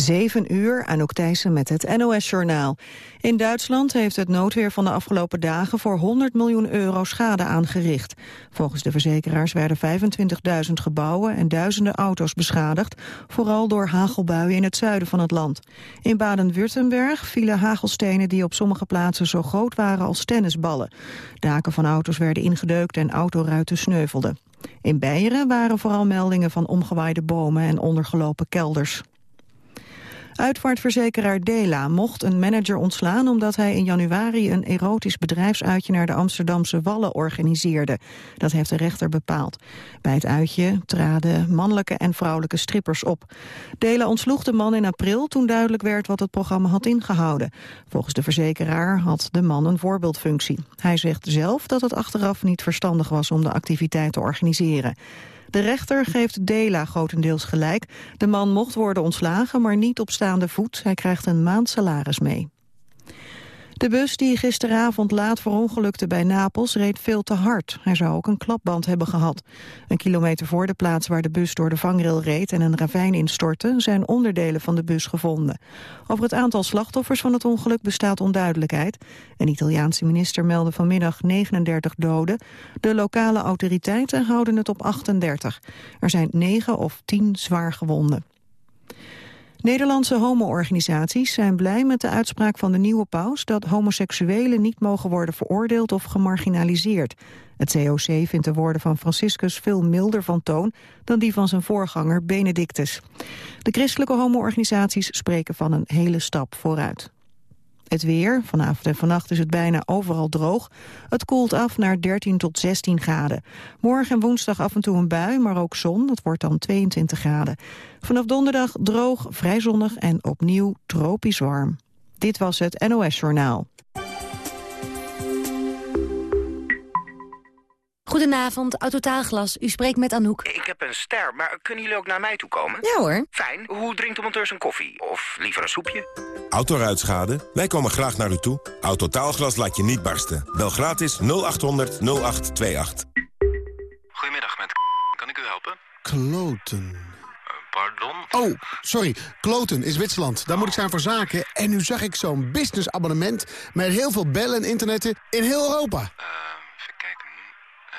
7 uur, Anouk Thijssen met het NOS-journaal. In Duitsland heeft het noodweer van de afgelopen dagen voor 100 miljoen euro schade aangericht. Volgens de verzekeraars werden 25.000 gebouwen en duizenden auto's beschadigd, vooral door hagelbuien in het zuiden van het land. In Baden-Württemberg vielen hagelstenen die op sommige plaatsen zo groot waren als tennisballen. Daken van auto's werden ingedeukt en autoruiten sneuvelden. In Beieren waren vooral meldingen van omgewaaide bomen en ondergelopen kelders. Uitvaartverzekeraar Dela mocht een manager ontslaan omdat hij in januari een erotisch bedrijfsuitje naar de Amsterdamse Wallen organiseerde. Dat heeft de rechter bepaald. Bij het uitje traden mannelijke en vrouwelijke strippers op. Dela ontsloeg de man in april toen duidelijk werd wat het programma had ingehouden. Volgens de verzekeraar had de man een voorbeeldfunctie. Hij zegt zelf dat het achteraf niet verstandig was om de activiteit te organiseren. De rechter geeft Dela grotendeels gelijk. De man mocht worden ontslagen, maar niet op staande voet. Hij krijgt een maand salaris mee. De bus die gisteravond laat verongelukte bij Napels reed veel te hard. Hij zou ook een klapband hebben gehad. Een kilometer voor de plaats waar de bus door de vangrail reed en een ravijn instortte, zijn onderdelen van de bus gevonden. Over het aantal slachtoffers van het ongeluk bestaat onduidelijkheid. Een Italiaanse minister meldde vanmiddag 39 doden. De lokale autoriteiten houden het op 38. Er zijn 9 of 10 zwaar gewonden. Nederlandse homo-organisaties zijn blij met de uitspraak van de nieuwe paus... dat homoseksuelen niet mogen worden veroordeeld of gemarginaliseerd. Het COC vindt de woorden van Franciscus veel milder van toon... dan die van zijn voorganger Benedictus. De christelijke homo-organisaties spreken van een hele stap vooruit. Het weer, vanavond en vannacht is het bijna overal droog. Het koelt af naar 13 tot 16 graden. Morgen en woensdag af en toe een bui, maar ook zon. Het wordt dan 22 graden. Vanaf donderdag droog, vrij zonnig en opnieuw tropisch warm. Dit was het NOS Journaal. Goedenavond, Autotaalglas. U spreekt met Anouk. Ik heb een ster, maar kunnen jullie ook naar mij toe komen? Ja hoor. Fijn. Hoe drinkt de monteur zijn koffie? Of liever een soepje? Autoruitschade? Wij komen graag naar u toe. Autotaalglas laat je niet barsten. Bel gratis 0800 0828. Goedemiddag, met kan ik u helpen? Kloten. Uh, pardon? Oh, sorry. Kloten is Zwitserland. Daar moet ik zijn voor zaken. En nu zag ik zo'n businessabonnement met heel veel bellen en internetten in heel Europa. Uh. Uh,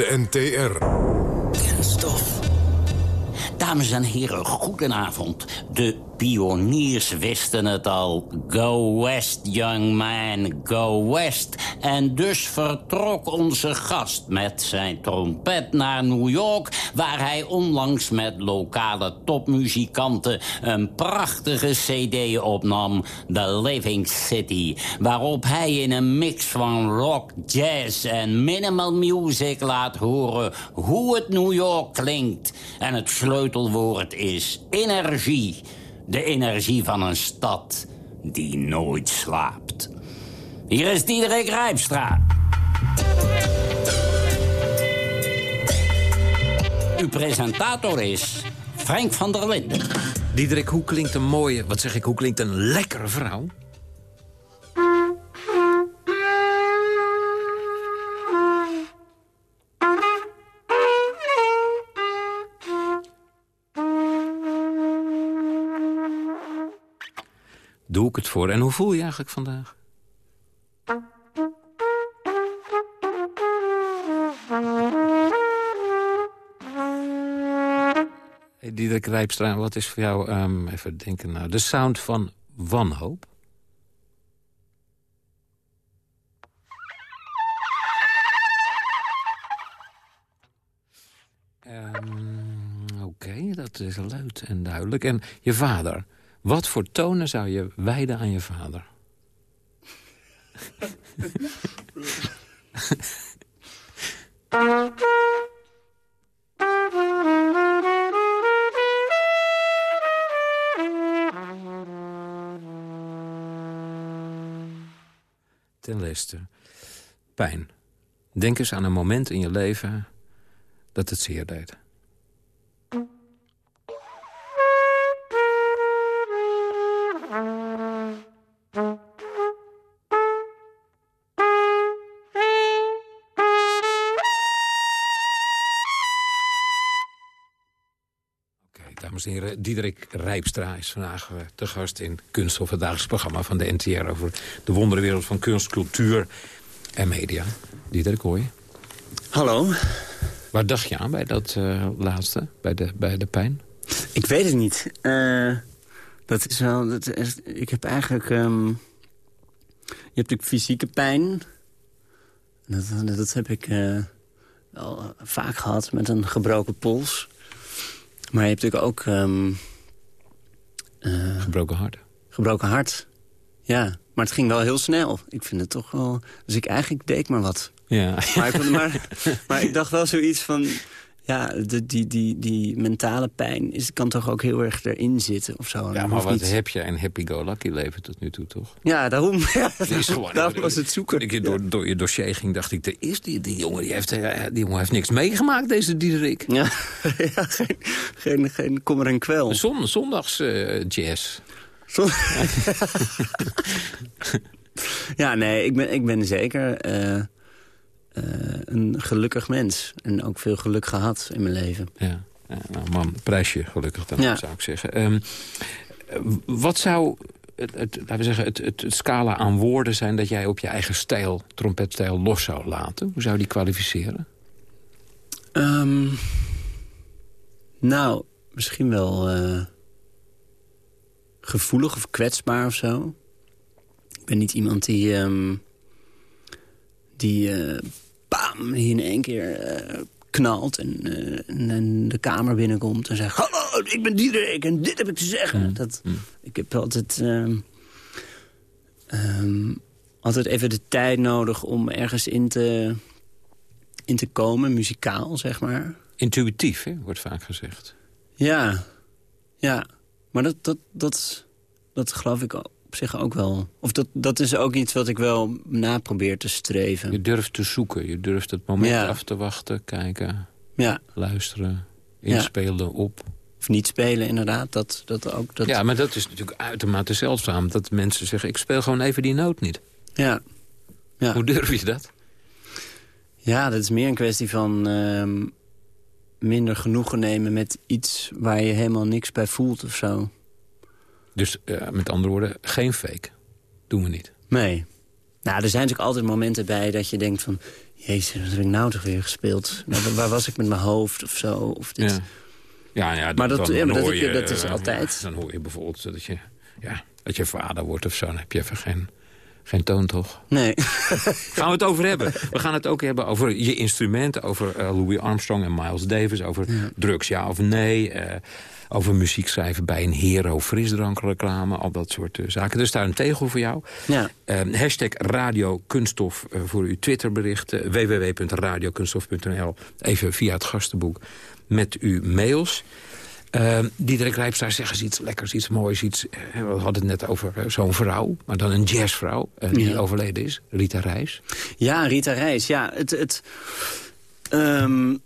De NTR. Kenstof. Dames en heren, goedenavond. De pioniers wisten het al. Go west, young man, go west. En dus vertrok onze gast met zijn trompet naar New York... waar hij onlangs met lokale topmuzikanten... een prachtige cd opnam, The Living City... waarop hij in een mix van rock, jazz en minimal music laat horen... hoe het New York klinkt. En het sleutelwoord is energie. De energie van een stad die nooit slaapt. Hier is Diederik Rijpstra. Uw presentator is Frank van der Linden. Diederik, hoe klinkt een mooie, wat zeg ik, hoe klinkt een lekkere vrouw? Doe ik het voor. En hoe voel je eigenlijk vandaag? Diederik Rijpstra, wat is voor jou, ehm, even denken nou, de sound van wanhoop? Ehm, Oké, dat is luid en duidelijk. En je vader. Wat voor tonen zou je wijden aan je vader? Ten leste. Pijn. Denk eens aan een moment in je leven dat het zeer deed. Dames en heren. Diederik Rijpstra is vandaag uh, te gast in Kunst of het dagelijks programma van de NTR... over de wonderwereld van kunst, cultuur en media. Diederik, hoor je? Hallo. Waar dacht je aan bij dat uh, laatste, bij de, bij de pijn? Ik weet het niet. Uh, dat is wel... Dat is, ik heb eigenlijk... Um, je hebt natuurlijk fysieke pijn. Dat, dat heb ik wel vaak gehad met een gebroken pols. Maar je hebt natuurlijk ook... Um, uh, gebroken hart. Gebroken hart, ja. Maar het ging wel heel snel. Ik vind het toch wel... Dus ik eigenlijk deed maar wat. Ja. Maar ik, maar, maar ik dacht wel zoiets van... Ja, de, die, die, die mentale pijn is, kan toch ook heel erg erin zitten of zo. Ja, maar wat niet... heb je een happy-go-lucky leven tot nu toe, toch? Ja, daarom, ja, is gewoon, daarom was het zoeken. Toen ik door, door je dossier ging, dacht ik... Er is die, die, jongen, die, heeft, die jongen heeft niks meegemaakt, deze Diederik. Ja, ja geen, geen, geen kommer en kwel. Zon, zondags uh, jazz. Ja, nee, ik ben, ik ben zeker... Uh, een gelukkig mens. En ook veel geluk gehad in mijn leven. Ja, nou man, prijs je gelukkig dan, ja. zou ik zeggen. Um, wat zou het, het, laten we zeggen, het, het, het, scala aan woorden zijn... dat jij op je eigen stijl, trompetstijl, los zou laten? Hoe zou die kwalificeren? Um, nou, misschien wel uh, gevoelig of kwetsbaar of zo. Ik ben niet iemand die... Um, die uh, bam, in één keer uh, knalt en, uh, en, de kamer binnenkomt en zegt... Hallo, ik ben Diederik en dit heb ik te zeggen. Mm. Dat, mm. Ik heb altijd, um, um, altijd even de tijd nodig om ergens in te, in te komen, muzikaal, zeg maar. Intuïtief, hè, wordt vaak gezegd. Ja, ja. Maar dat, dat, dat, dat geloof ik ook op zich ook wel... Of dat, dat is ook iets wat ik wel na probeer te streven. Je durft te zoeken, je durft het moment ja. af te wachten, kijken, ja. luisteren, inspelen ja. op. Of niet spelen, inderdaad. Dat, dat ook, dat... Ja, maar dat is natuurlijk uitermate zeldzaam. Dat mensen zeggen, ik speel gewoon even die noot niet. Ja. ja. Hoe durf je dat? Ja, dat is meer een kwestie van... Uh, minder genoegen nemen met iets waar je helemaal niks bij voelt of zo. Dus uh, met andere woorden, geen fake. Doen we niet. Nee. Nou, er zijn natuurlijk altijd momenten bij dat je denkt van... Jezus, wat heb ik nou toch weer gespeeld? Waar was ik met mijn hoofd of zo? Of dit. Ja. Ja, ja, maar dat, ja, maar dat, je, dat is uh, altijd. Dan hoor je bijvoorbeeld dat je, ja, dat je vader wordt of zo. Dan heb je even geen, geen toon, toch? Nee. gaan we het over hebben. We gaan het ook hebben over je instrumenten. Over uh, Louis Armstrong en Miles Davis. Over ja. drugs, ja of nee. Uh, over muziek schrijven bij een hero frisdrankreclame. Al dat soort uh, zaken. Dus daar een tegel voor jou. Ja. Uh, hashtag Radio Kunststof uh, voor uw Twitterberichten. www.radiokunststof.nl Even via het gastenboek met uw mails. Uh, Diederik Rijpstra, zeg eens iets lekkers, iets moois. Iets, we hadden het net over zo'n vrouw, maar dan een jazzvrouw... die ja. overleden is, Rita Reis. Ja, Rita Reis, ja. Het, het, um,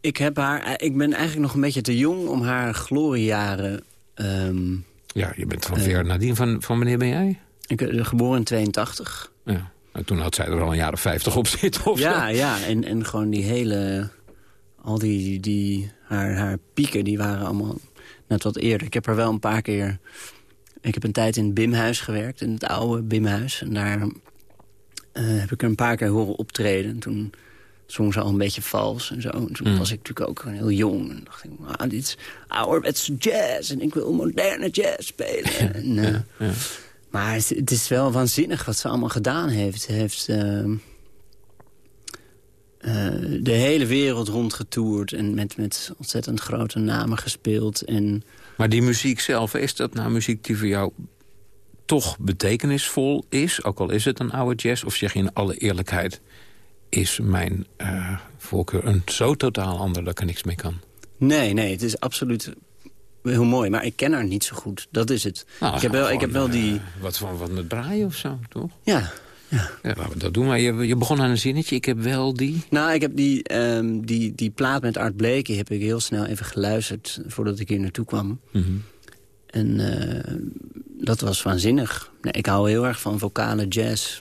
ik, heb haar, ik ben eigenlijk nog een beetje te jong om haar gloriejaren... Um, ja, je bent van ver nadien. Van, van wanneer ben jij? Ik ben geboren in 82. Ja, en toen had zij er al een jaren 50 op zitten of Ja, zo. ja en, en gewoon die hele... Al die, die haar, haar pieken, die waren allemaal net wat eerder. Ik heb er wel een paar keer... Ik heb een tijd in het Bimhuis gewerkt, in het oude Bimhuis. En daar uh, heb ik er een paar keer horen optreden. En toen zong ze al een beetje vals en zo. En toen mm. was ik natuurlijk ook heel jong. En dacht ik, ah, dit is ouderwetse jazz. En ik wil moderne jazz spelen. Ja, en, uh, ja, ja. Maar het, het, is wel waanzinnig wat ze allemaal gedaan heeft. Ze heeft... Uh, de hele wereld rondgetoerd en met, met ontzettend grote namen gespeeld. En... Maar die muziek zelf, is dat nou muziek die voor jou toch betekenisvol is? Ook al is het een oude jazz, of zeg je in alle eerlijkheid... is mijn uh, voorkeur een zo totaal ander dat ik er niks mee kan? Nee, nee, het is absoluut heel mooi. Maar ik ken haar niet zo goed. Dat is het. Nou, ik, heb wel, ik heb wel die... Uh, wat van wat het draaien of zo, toch? Ja, ja. ja dat doen we. Je, je, begon aan een zinnetje. Ik heb wel die... Nou, ik heb die, um, die, die plaat met Art Blakey heb ik heel snel even geluisterd... voordat ik hier naartoe kwam. Mm -hmm. En uh, dat was waanzinnig. Nee, ik hou heel erg van vocale jazz.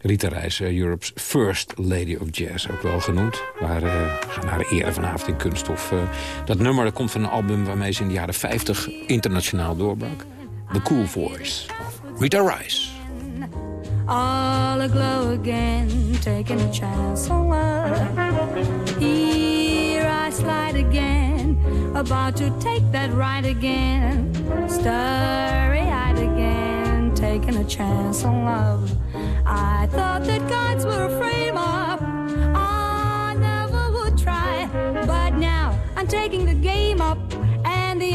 Rita Reis, uh, Europe's First Lady of Jazz, ook wel genoemd. Waar uh, gaan haar ere vanavond in Kunststof. Uh, dat nummer komt van een album waarmee ze in de jaren 50 internationaal doorbrak. The Cool Voice Rita Reis. All aglow again, taking a chance on love. Here I slide again, about to take that ride again. Starry-eyed again, taking a chance on love. I thought that gods were a frame up. I never would try, but now I'm taking the game up, and the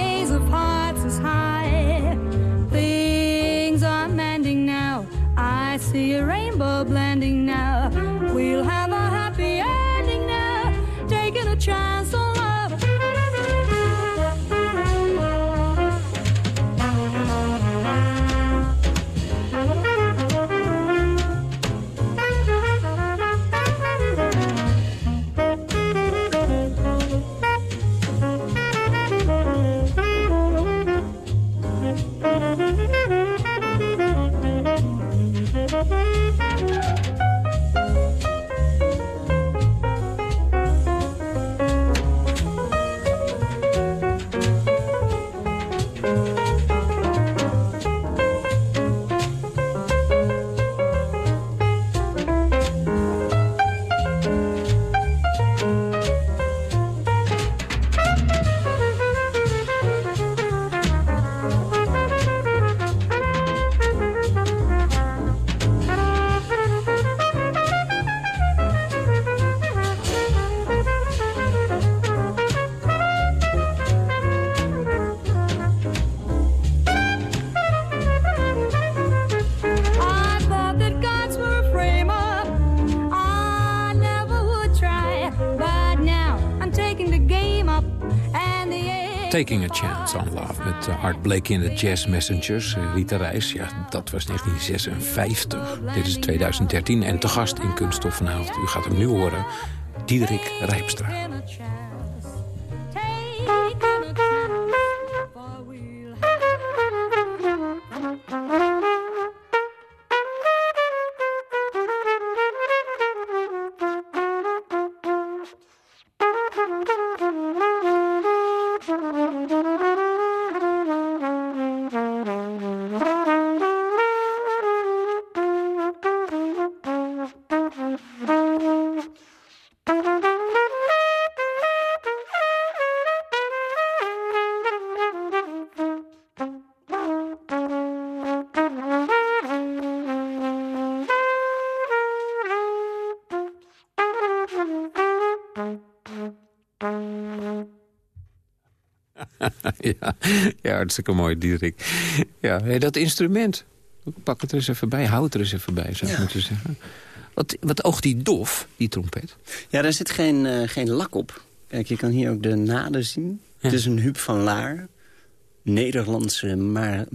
Taking a Chance on Love met uh, Art Blakey in de Jazz Messengers. Uh, Rita Reis, ja, dat was 1956. Dit is 2013 en te gast in Kunststof vanavond. U gaat hem nu horen, Diederik Rijpstra. ja, ja, hartstikke mooi, Diederik. Ja, hey, dat instrument. Pak het er eens even bij, hou het er eens even bij, zou ik Ja. moeten zeggen. Wat, wat oogt die dof, die trompet? Ja, daar zit geen, eh, geen lak op. Kijk, je kan hier ook de naden zien. Het is een Huub van Laar. Nederlandse ma.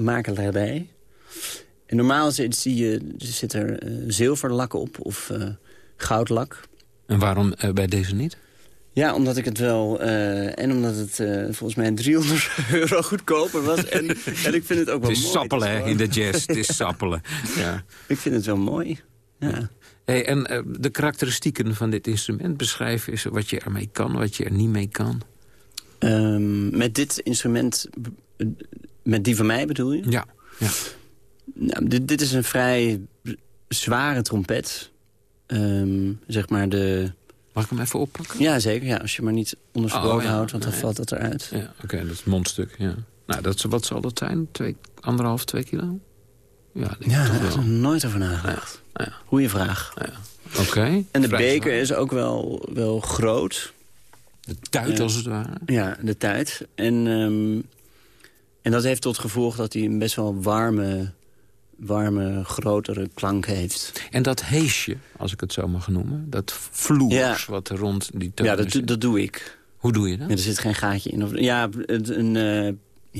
En normaal zit, zie je, zit er eh, zilverlak op of eh, goudlak. En waarom bij deze niet? Ja, omdat ik het wel... eh, en omdat het eh, volgens mij 300 euro goedkoper was. En, en ik vind het ook wel Het is mooi. sappelen, hè, in de jazz. Het is sappelen. Ja. Ik vind het wel mooi. Ja. Hey, en eh, de karakteristieken van dit instrument beschrijven... is wat je ermee kan, wat je er niet mee kan. Ehm, met dit instrument... Met die van mij bedoel je? Ja. ja. Nou, dit, dit is een vrij zware trompet. Ehm, zeg maar de... Mag ik hem even oppakken? Ja, zeker. Ja, als je maar niet onder Oh, ja. houdt, want dan valt dat eruit. Ja, oké, dat is het mondstuk, ja. Nou, dat, wat zal dat zijn? Twee, anderhalf, twee kilo? Ja, Ja, daar heb ik nooit over nagedacht. Goeie vraag. Oké. En de Vrij beker is ook wel, wel groot. De tuit, Ja. als het ware. Ja, de tijd. En, ehm, en dat heeft tot gevolg dat hij een best wel warme, warme grotere klank heeft. En dat heesje, als ik het zo mag noemen. Dat vloers Ja. wat er rond die toon Ja, dat, zit. dat doe ik. Hoe doe je dat? Ja, er zit geen gaatje in. Of, ja, een, eh,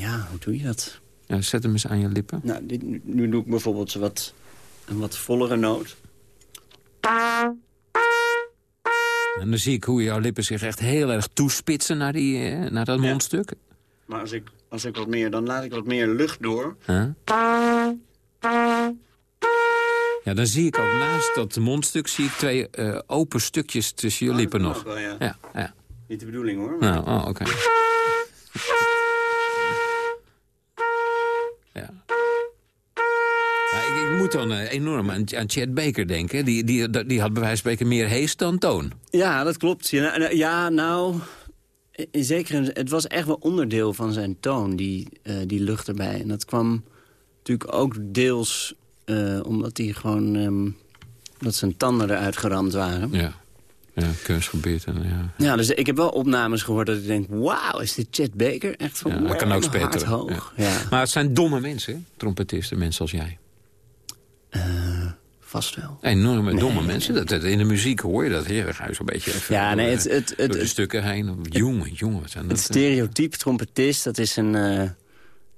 ja, hoe doe je dat? Ja, zet hem eens aan je lippen. Nou, dit, nu- nu doe ik bijvoorbeeld zo wat, een wat vollere noot. En dan zie ik hoe jouw lippen zich echt heel erg toespitsen naar, die, eh, naar dat mondstuk. Maar als ik, als ik wat meer, dan laat ik wat meer lucht door. Huh? Ja, dan zie ik ook naast dat mondstuk zie ik twee eh, open stukjes tussen je Oh, lippen nog. wel, ja. ja, ja. Niet de bedoeling hoor. Nou, oh, oké. Ja. Ja, ik, ik moet dan eh, enorm aan, aan Chad Baker denken. Die, die, die had bij wijze van spreken meer hees dan toon. Ja, dat klopt. Ja, nou- ja, nou, in zekere het was echt wel onderdeel van zijn toon, die, eh, die lucht erbij. En dat kwam natuurlijk ook deels eh, omdat hij gewoon, ehm, dat zijn tanden eruit geramd waren. Ja, ja kunstgebied. En, ja. Ja, dus ik heb wel opnames gehoord dat ik denk, wauw, is dit Chet Baker? Echt van, Ja, kan ook spetteren. hoog. Ja. Ja. Maar het zijn domme mensen, trompetisten, mensen als jij. Vast wel. Enorme Nee, domme nee, mensen. Dat, dat- in de muziek hoor je dat. Hier ga je zo'n beetje even Ja, nee, het, het, het, door de het, stukken heen. Jongen, jongen. wat zijn dat, het eh? stereotype trompetist, dat is een...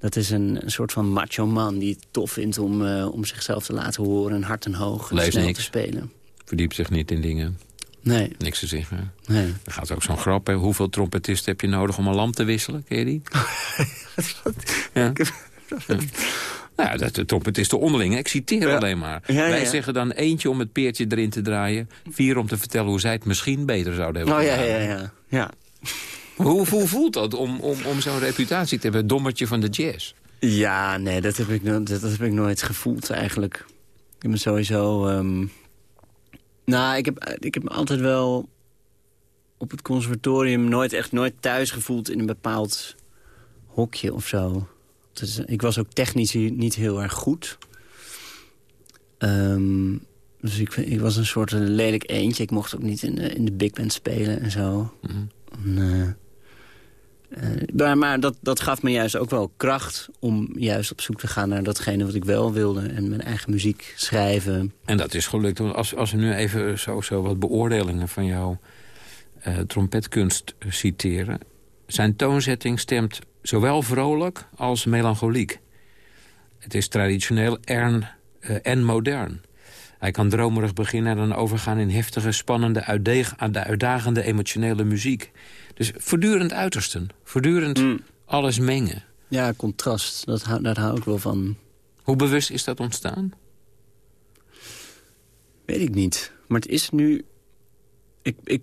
dat is een, een soort van macho man die het tof vindt om, eh, om zichzelf te laten horen... en hard en hoog en snel niks. te spelen. Verdiept zich niet in dingen. Nee. Niks te zeggen. Nee. Er gaat ook zo'n grap, hè. Hoeveel trompetisten heb je nodig om een lamp te wisselen? Ken je die? ja. Ja. Nou ja, dat de trompetisten onderling. Ik citeer alleen maar. Ja, ja, Wij zeggen dan eentje om het peertje erin te draaien. Vier om te vertellen hoe zij het misschien beter zouden hebben Oh ja, ja, ja. ja. Hoe, hoe voelt dat om, om, om zo'n reputatie te hebben? Dommertje van de jazz. Ja, nee, dat heb ik, no- dat, dat heb ik nooit gevoeld eigenlijk. Ik heb me sowieso... ehm, nou, ik heb, ik heb me altijd wel op het conservatorium nooit echt nooit thuis gevoeld in een bepaald hokje of zo. Dus ik was ook technisch niet heel erg goed. Ehm, dus ik, ik was een soort lelijk eentje. Ik mocht ook niet in de, in de big band spelen en zo. En, eh, eh, maar dat, dat gaf me juist ook wel kracht om juist op zoek te gaan naar datgene wat ik wel wilde. En mijn eigen muziek schrijven. En dat is gelukt. Als, als we nu even zo, zo wat beoordelingen van jouw eh, trompetkunst citeren. Zijn toonzetting stemt zowel vrolijk als melancholiek. Het is traditioneel ern, eh, en modern. Hij kan dromerig beginnen en dan overgaan in heftige, spannende, uitdagende emotionele muziek. Dus voortdurend uitersten, voortdurend alles mengen. Ja, contrast. Dat, daar hou ik wel van. Hoe bewust is dat ontstaan? Weet ik niet. Maar het is nu... Ik, ik,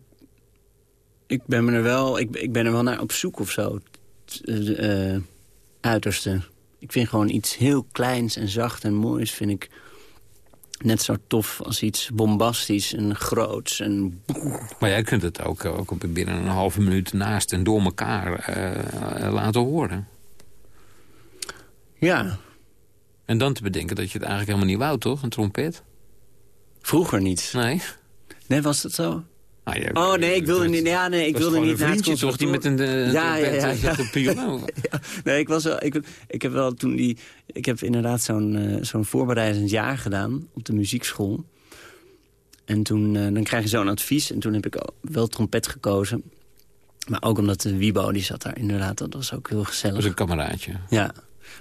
ik, ben, me er wel, ik, ik ben er wel naar op zoek of zo. Eh, eh, uiterste. Ik vind gewoon iets heel kleins en zacht en moois... vind ik net zo tof als iets bombastisch en groots. En... Maar jij kunt het ook, ook op binnen een halve minuut naast en door elkaar eh, laten horen. Ja. En dan te bedenken dat je het eigenlijk helemaal niet wou, toch? Een trompet? Vroeger niet. Nee. Nee, was dat zo? Ah, ja, Oh nee, ik wilde niet. Ja, nee, ik wilde niet naar het toch die met een, een ja, ja, trompet ja, nee, ik was wel. Ik, ik heb wel toen die. Ik heb inderdaad zo'n eh, zo'n voorbereidend jaar gedaan op de muziekschool. En toen eh, dan krijg je zo'n advies. En toen heb ik wel trompet gekozen. Maar ook omdat de Wiebo, die zat daar inderdaad. Dat was ook heel gezellig. Dat was een kameraadje. Ja.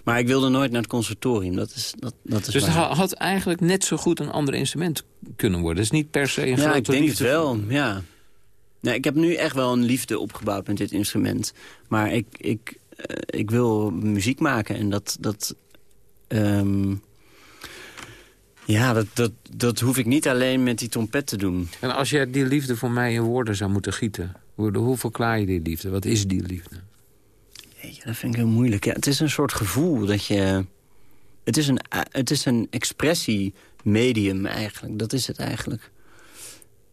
Maar ik wilde nooit naar het conservatorium. Dat is, dat, dat is Dus het ha- had eigenlijk net zo goed een ander instrument kunnen worden. Het is niet per se een ja, grote ik denk het wel, ja. Nee, ik heb nu echt wel een liefde opgebouwd met dit instrument. Maar ik, ik, eh, ik wil muziek maken en dat... dat ehm, ja, dat, dat, dat hoef ik niet alleen met die trompet te doen. En als jij die liefde voor mij in woorden zou moeten gieten... Hoe verklaar je die liefde? Wat is die liefde? Dat vind ik heel moeilijk. Ja, het is een soort gevoel dat je... Het is een, eh, het is een expressiemedium eigenlijk. Dat is het eigenlijk.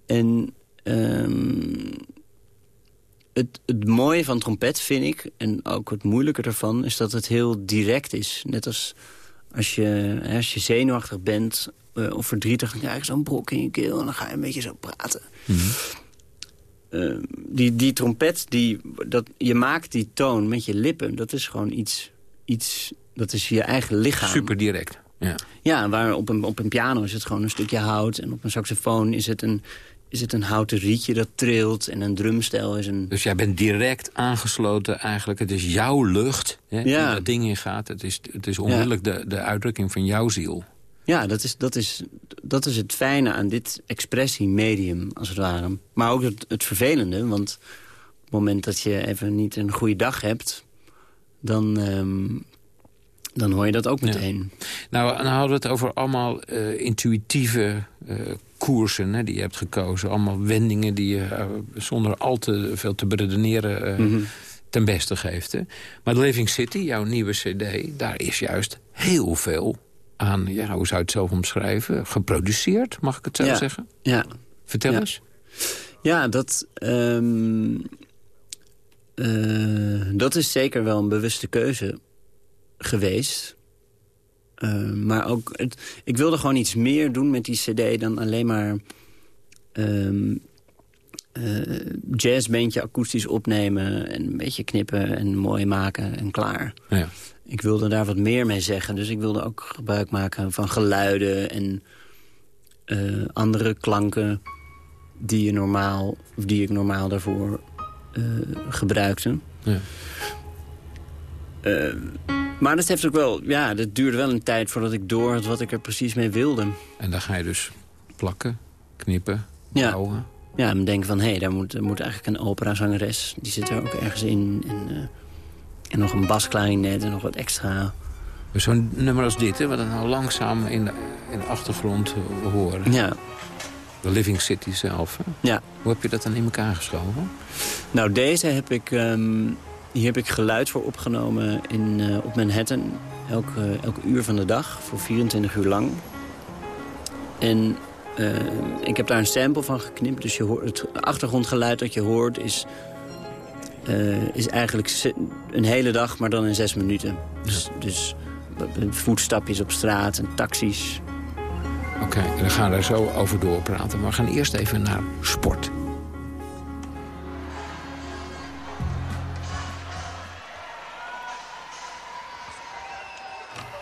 En ehm, het, het mooie van trompet vind ik... en ook het moeilijke ervan... is dat het heel direct is. Net als Als je, als je zenuwachtig bent uh, of verdrietig... dan krijg je zo'n brok in je keel en dan ga je een beetje zo praten. -hmm. Die, die trompet, die, dat, je maakt die toon met je lippen. Dat is gewoon iets, iets dat is je eigen lichaam. Super direct. Ja, ja waar op een, op een piano is het gewoon een stukje hout... en op een saxofoon is het een, is het een houten rietje dat trilt... en een drumstel is een... Dus jij bent direct aangesloten eigenlijk. Het is jouw lucht hè, ja. die dat ding in gaat. Het is, het is onmiddellijk de, de uitdrukking van jouw ziel. Ja, dat is, dat, is, dat is het fijne aan dit expressiemedium, als het ware. Maar ook het, het vervelende, want op het moment dat je even niet een goede dag hebt... dan, um, dan hoor je dat ook meteen. Ja. Nou, dan hadden we het over allemaal uh, intuïtieve uh, koersen hè, die je hebt gekozen. Allemaal wendingen die je uh, zonder al te veel te beredeneren mm -hmm. ten beste geeft. Hè. Maar Living City, jouw nieuwe cd, daar is juist heel veel aan, ja, hoe zou je het zelf omschrijven, geproduceerd, mag ik het zo ja. zeggen? Ja. Vertel ja. eens. Ja, dat, um, dat is zeker wel een bewuste keuze geweest. Uh, maar ook, het, ik wilde gewoon iets meer doen met die cd dan alleen maar... Um, uh, jazzbandje akoestisch opnemen en een beetje knippen en mooi maken en klaar. Ja. Ik wilde daar wat meer mee zeggen. Dus ik wilde ook gebruik maken van geluiden en uh, andere klanken die, je normaal, of die ik normaal daarvoor uh, gebruikte. Ja. Uh, maar dat heeft ook wel, ja, dat duurde wel een tijd voordat ik door had wat ik er precies mee wilde. En dan ga je dus plakken, knippen, ja. bouwen. Ja, en denken van, hé, hey, daar moet, moet eigenlijk een operazangeres. Die zit er ook ergens in. En, en nog een basklarinet en nog wat extra. Zo'n nummer als dit, hè, wat we nou langzaam in de, in de achtergrond uh, horen. Ja. De Living City zelf. Hè? Ja. Hoe heb je dat dan in elkaar geschoven? Nou, deze heb ik... Um, hier heb ik geluid voor opgenomen in, uh, op Manhattan. Elke, elke uur van de dag, voor 24 uur lang. En uh, ik heb daar een sample van geknipt. Dus je hoort, het achtergrondgeluid dat je hoort is, is eigenlijk een hele dag, maar dan in zes minuten. Dus, dus voetstapjes op straat en taxis. Oké, okay, en dan gaan we daar zo over doorpraten. Maar we gaan eerst even naar sport.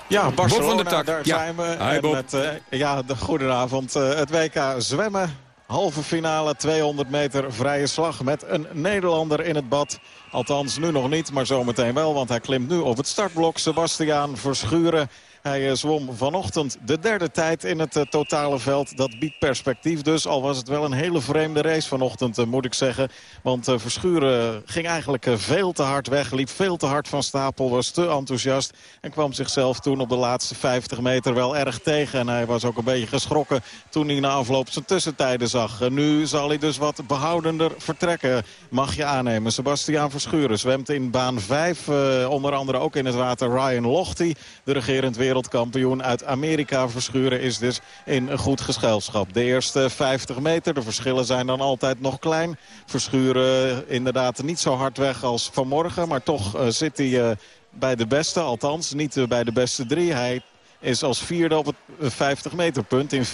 Ja, Barcelona, Bob van der Tak. daar ja. zijn we. Hi, Bob. Met, uh, ja, de goedenavond. Uh, het WK zwemmen. Halve finale, 200 meter vrije slag met een Nederlander in het bad. Althans, nu nog niet, maar zometeen wel. Want hij klimt nu op het startblok. Sebastiaan Verschuren. Hij zwom vanochtend de derde tijd in het uh, totale veld. Dat biedt perspectief dus. Al was het wel een hele vreemde race vanochtend, uh, moet ik zeggen. Want Verschuren ging eigenlijk veel te hard weg. Liep veel te hard van stapel. Was te enthousiast. En kwam zichzelf toen op de laatste 50 meter wel erg tegen. En hij was ook een beetje geschrokken toen hij na afloop zijn tussentijden zag. nu zal hij dus wat behoudender vertrekken. Mag je aannemen. Sebastiaan Verschuren zwemt in baan 5. onder andere ook in het water Ryan Lochte. De regerend wereldkampioen uit Amerika. Verschuren is dus in een goed gezelschap. De eerste 50 meter, de verschillen zijn dan altijd nog klein. Verschuren inderdaad niet zo hard weg als vanmorgen. Maar toch uh, zit hij uh, bij de beste, althans niet uh, bij de beste drie. Hij is als vierde op het 50 meter punt in 24-84.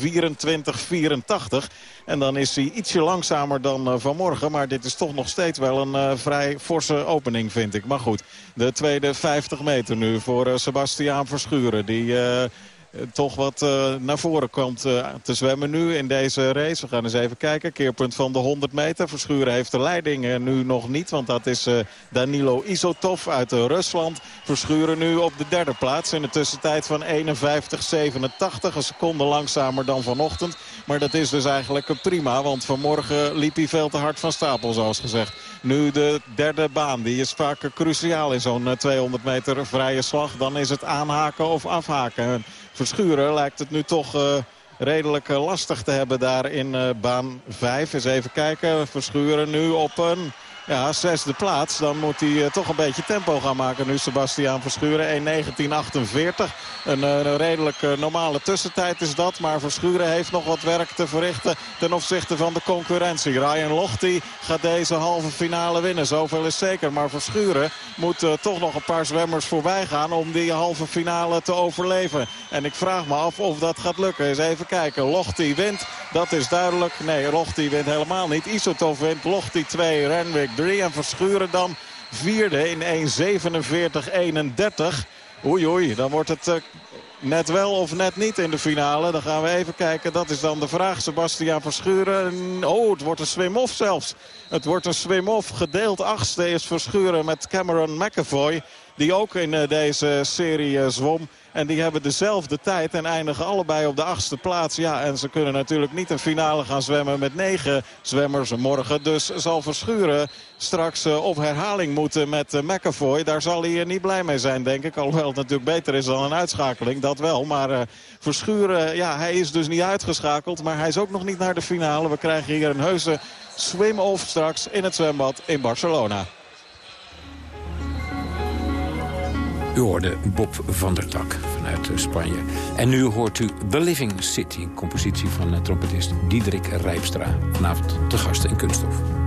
En dan is hij ietsje langzamer dan uh, vanmorgen. Maar dit is toch nog steeds wel een uh, vrij forse opening, vind ik. Maar goed, de tweede 50 meter nu voor Sebastiaan Verschuren. Die toch wat uh, naar voren komt uh, te zwemmen nu in deze race. We gaan eens even kijken. Keerpunt van de 100 meter. Verschuren heeft de leiding nu nog niet. Want dat is Danilo Isotov uit Rusland. Verschuren nu op de derde plaats. In de tussentijd van 51-87. Een seconde langzamer dan vanochtend. Maar dat is dus eigenlijk prima. Want vanmorgen liep hij veel te hard van stapel zoals gezegd. Nu de derde baan. Die is vaak cruciaal in zo'n 200 meter vrije slag. Dan is het aanhaken of afhaken. Verschuren lijkt het nu toch uh, redelijk uh, lastig te hebben daar in uh, baan 5. Eens even kijken. Verschuren nu op een Ja, zesde plaats. Dan moet hij uh, toch een beetje tempo gaan maken nu Sebastiaan Verschuren. 1.19.48. Een, uh, een redelijk uh, normale tussentijd is dat. Maar Verschuren heeft nog wat werk te verrichten ten opzichte van de concurrentie. Ryan Lochte gaat deze halve finale winnen. Zoveel is zeker. Maar Verschuren moet toch nog een paar zwemmers voorbij gaan om die halve finale te overleven. En ik vraag me af of dat gaat lukken. Eens even kijken. Lochte wint. Dat is duidelijk. Nee, Lochte wint helemaal niet. Isotov wint. Lochte 2. Renwick 3. En Verschuren dan vierde in 1.47.31. Oei oei, dan wordt het uh, net wel of net niet in de finale. Dan gaan we even kijken. Dat is dan de vraag. Sebastiaan Verschuren. Oh, het wordt een swim-off zelfs. Het wordt een swim-off. Gedeeld achtste is Verschuren met Cameron McAvoy. Die ook in uh, deze serie uh, zwom. En die hebben dezelfde tijd en eindigen allebei op de achtste plaats. Ja, en ze kunnen natuurlijk niet een finale gaan zwemmen met negen zwemmers morgen. Dus zal Verschuren straks uh, op herhaling moeten met McAvoy. Daar zal hij niet blij mee zijn, denk ik. Alhoewel het natuurlijk beter is dan een uitschakeling, dat wel. Maar Verschuren, ja, hij is dus niet uitgeschakeld. Maar hij is ook nog niet naar de finale. We krijgen hier een heuse swim-off straks in het zwembad in Barcelona. U hoorde Bob van der Tak vanuit Spanje. En nu hoort u The Living City, compositie van trompetist Diederik Rijpstra. Vanavond te gasten in Kunststof.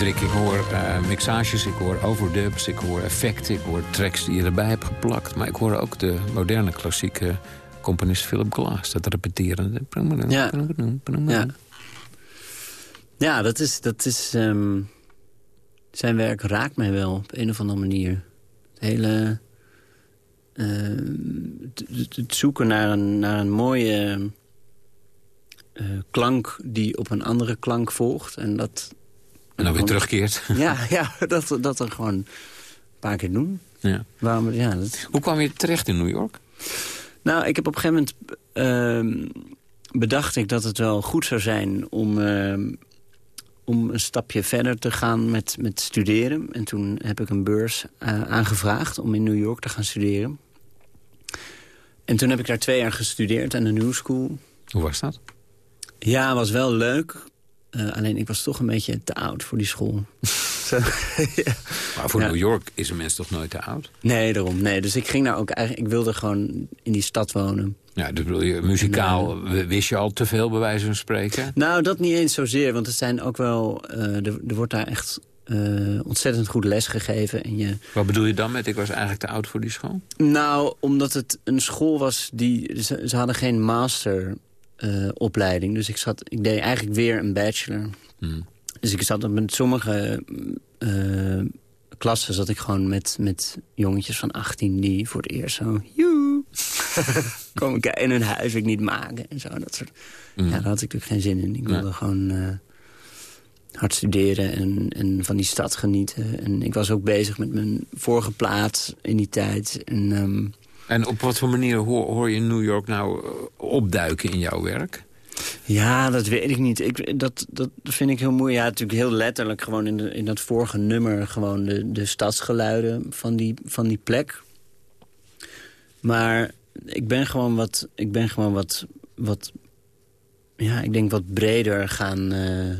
Diederik, ik hoor uh, mixages, ik hoor overdubs, ik hoor effecten... ik hoor tracks die je erbij hebt geplakt. Maar ik hoor ook de moderne klassieke componist Philip Glass. Dat repeterende. Ja, ja. ja dat is... Dat is um, zijn werk raakt mij wel op een of andere manier. Het hele... Uh, het, het, zoeken naar een, naar een mooie... Uh, klank die op een andere klank volgt. En dat, en dan weer terugkeert. Ja, ja dat, dat dan gewoon een paar keer doen. Ja. Waarom, ja, dat... Hoe kwam je terecht in New York? Nou, ik heb op een gegeven moment... Uh, bedacht ik dat het wel goed zou zijn om, uh, om een stapje verder te gaan met, met studeren. En toen heb ik een beurs uh, aangevraagd om in New York te gaan studeren. En toen heb ik daar twee jaar gestudeerd aan de New School. Hoe was dat? Ja, was wel leuk. Uh, alleen ik was toch een beetje te oud voor die school. Zo, ja. Maar voor Ja. New York is een mens toch nooit te oud? Nee, daarom. Nee, dus ik ging daar ook eigenlijk... Ik wilde gewoon in die stad wonen. Ja, dus bedoel je, muzikaal w- wist je al te veel, bij wijze van spreken? Nou, dat niet eens zozeer, want het zijn ook wel... eh, er, er wordt daar echt eh, ontzettend goed les gegeven. En je, Wat bedoel je dan met, ik was eigenlijk te oud voor die school? nou, omdat het een school was die... Ze, ze hadden geen masteropleiding. Opleiding, dus ik, zat, ik deed eigenlijk weer een bachelor. Hmm. Dus ik zat met sommige eh, klassen... zat ik gewoon met, met jongetjes van 18 die voor het eerst zo... Joe, komen kijken en hun huiswerk niet maken en zo. Dat soort. Hmm. Ja, daar had ik natuurlijk geen zin in. Ik wilde gewoon eh, hard studeren en, en van die stad genieten. En ik was ook bezig met mijn vorige plaats in die tijd. En, ehm, En op wat voor manier hoor, hoor je New York nou eh, opduiken in jouw werk? ja, dat weet ik niet. Ik, dat, dat vind ik heel moeilijk. Ja, natuurlijk heel letterlijk gewoon in, in dat vorige nummer... gewoon de, de stadsgeluiden van die, van die plek. Maar ik ben gewoon wat... Ik ben gewoon wat, wat ja, ik denk wat breder gaan, eh,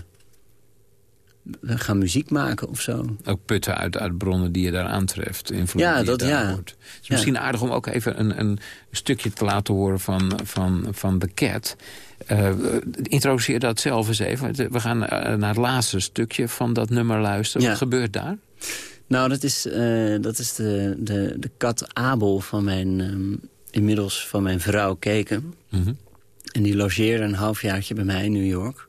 gaan muziek maken of zo. Ook putten uit, uit bronnen die je daar aantreft. invloeden Ja, die je dat daar ja. hoort. Het is misschien aardig om ook even een, een stukje te laten horen van, van, van The Cat. Eh, introduceer dat zelf eens even. We gaan eh, naar het laatste stukje van dat nummer luisteren. Ja. Wat gebeurt daar? Nou, dat is, eh, dat is de, de, de kat Abel van mijn, ehm, inmiddels van mijn vrouw Keken. Mhm. En die logeerde een halfjaartje bij mij in New York.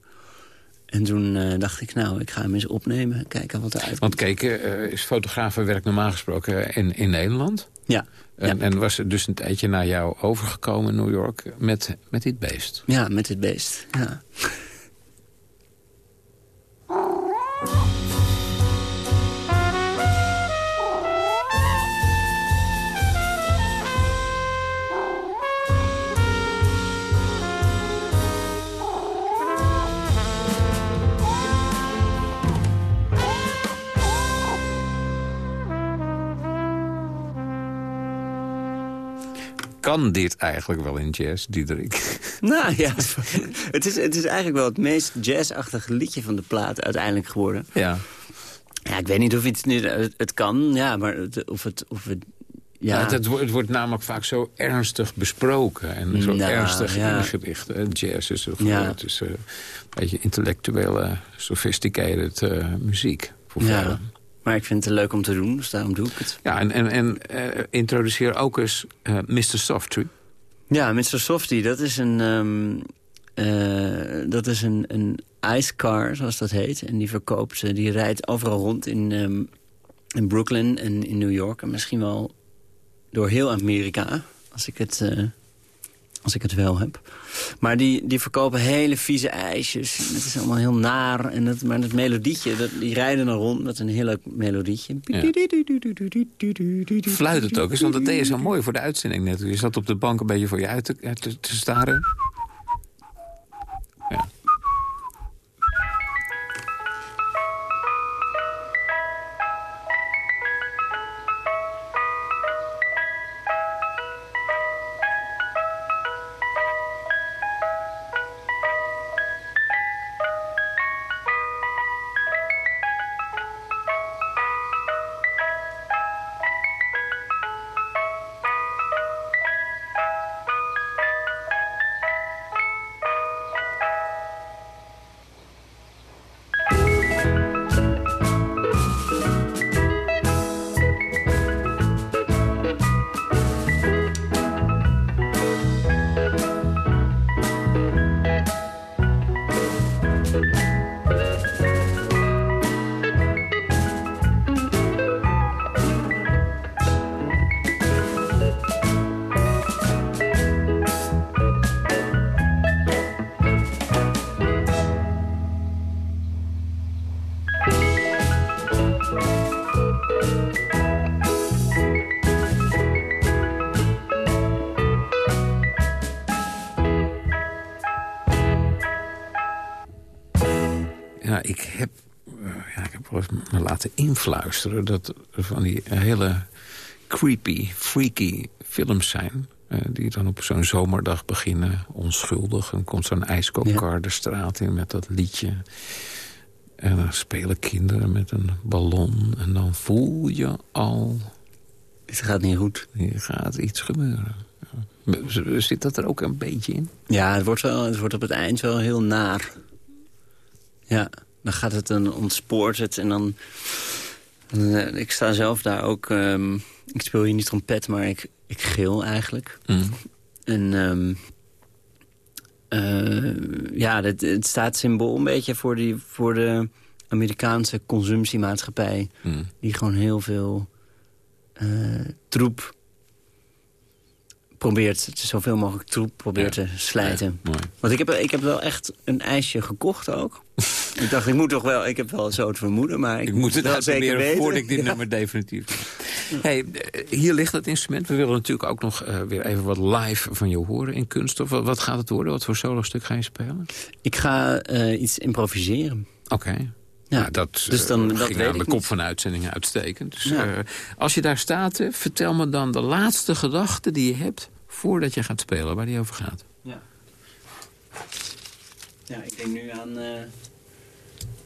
En toen eh, dacht ik, nou, ik ga hem eens opnemen. Kijken wat eruit Want keken eh, is fotografenwerk normaal gesproken in, in Nederland. Ja. En, en was er dus een tijdje naar jou overgekomen in New York met, met dit beest. Ja, met dit beest. Ja. Kan dit eigenlijk wel in jazz, Diederik? Nou ja, het is, het is eigenlijk wel het meest jazzachtige liedje van de plaat uiteindelijk geworden. Ja. Ja, ik weet niet of het nu... Het, kan, ja, maar het, of het... Of het ja. Ja. Het, het, wordt- het wordt namelijk vaak zo ernstig besproken en zo Nou, ernstig ja. ingericht. Eh, Jazz is, een Ja. het is eh, een beetje intellectuele, sophisticated eh, muziek. Voor Ja. velen. Maar ik vind het leuk om te doen, dus daarom doe ik het. Ja, en, en, en eh, introduceer ook eens eh, Mr. Softtree. Ja, Mr. Softy, dat is een... eh, dat is een, een icecar, zoals dat heet. En die verkoopt, die rijdt overal rond in, ehm, in Brooklyn en in New York. En misschien wel door heel Amerika, als ik het, als ik het wel heb. Maar die, die verkopen hele vieze ijsjes. En Het is allemaal heel naar. En dat, maar dat melodietje, dat, die rijden dan rond met een heel leuk melodietje. Fluit het ook eens, want dat deed je zo mooi voor de uitzending net. Je zat op de bank een beetje voor je uit te, uit te staren. Influisteren... dat er van die hele creepy, freaky films zijn... eh, die dan op zo'n zomerdag beginnen, onschuldig. En komt zo'n ijskookkar de straat in met dat liedje. En dan spelen kinderen met een ballon. En dan voel je al... Het gaat niet goed. Er gaat iets gebeuren. Zit dat er ook een beetje in? Ja, het wordt, wel, het wordt op het eind wel heel naar. Ja, dan gaat het, dan ontspoort het en dan... eh, ik sta zelf daar ook... ehm, ik speel hier niet trompet, maar ik, ik geel eigenlijk. Mm. En ehm, eh, ja, het, het staat symbool een beetje voor, die, voor de Amerikaanse consumptiemaatschappij. Mm. Die gewoon heel veel eh, troep probeert, zoveel mogelijk troep probeert te slijten. Want ik heb, ik heb wel echt een ijsje gekocht ook. ik dacht, ik moet toch wel, ik heb wel zo het vermoeden, maar ik, Ik moet het wel zeker weten. voordat ik dit Ja. nummer definitief. Hey, eh, hier ligt het instrument. We willen natuurlijk ook nog eh, weer even wat live van je horen in kunststof. Wat, wat gaat het worden? Wat voor solo-stuk ga je spelen? Ik ga eh, iets improviseren. Oké. Ja, dat, dus dan, eh, dat ging aan de kop niet. van de uitzending uitstekend. Dus, Ja. eh, als je daar staat, vertel me dan de laatste gedachte die je hebt... voordat je gaat spelen, waar die over gaat. Ja. Ja, ik denk nu aan, eh,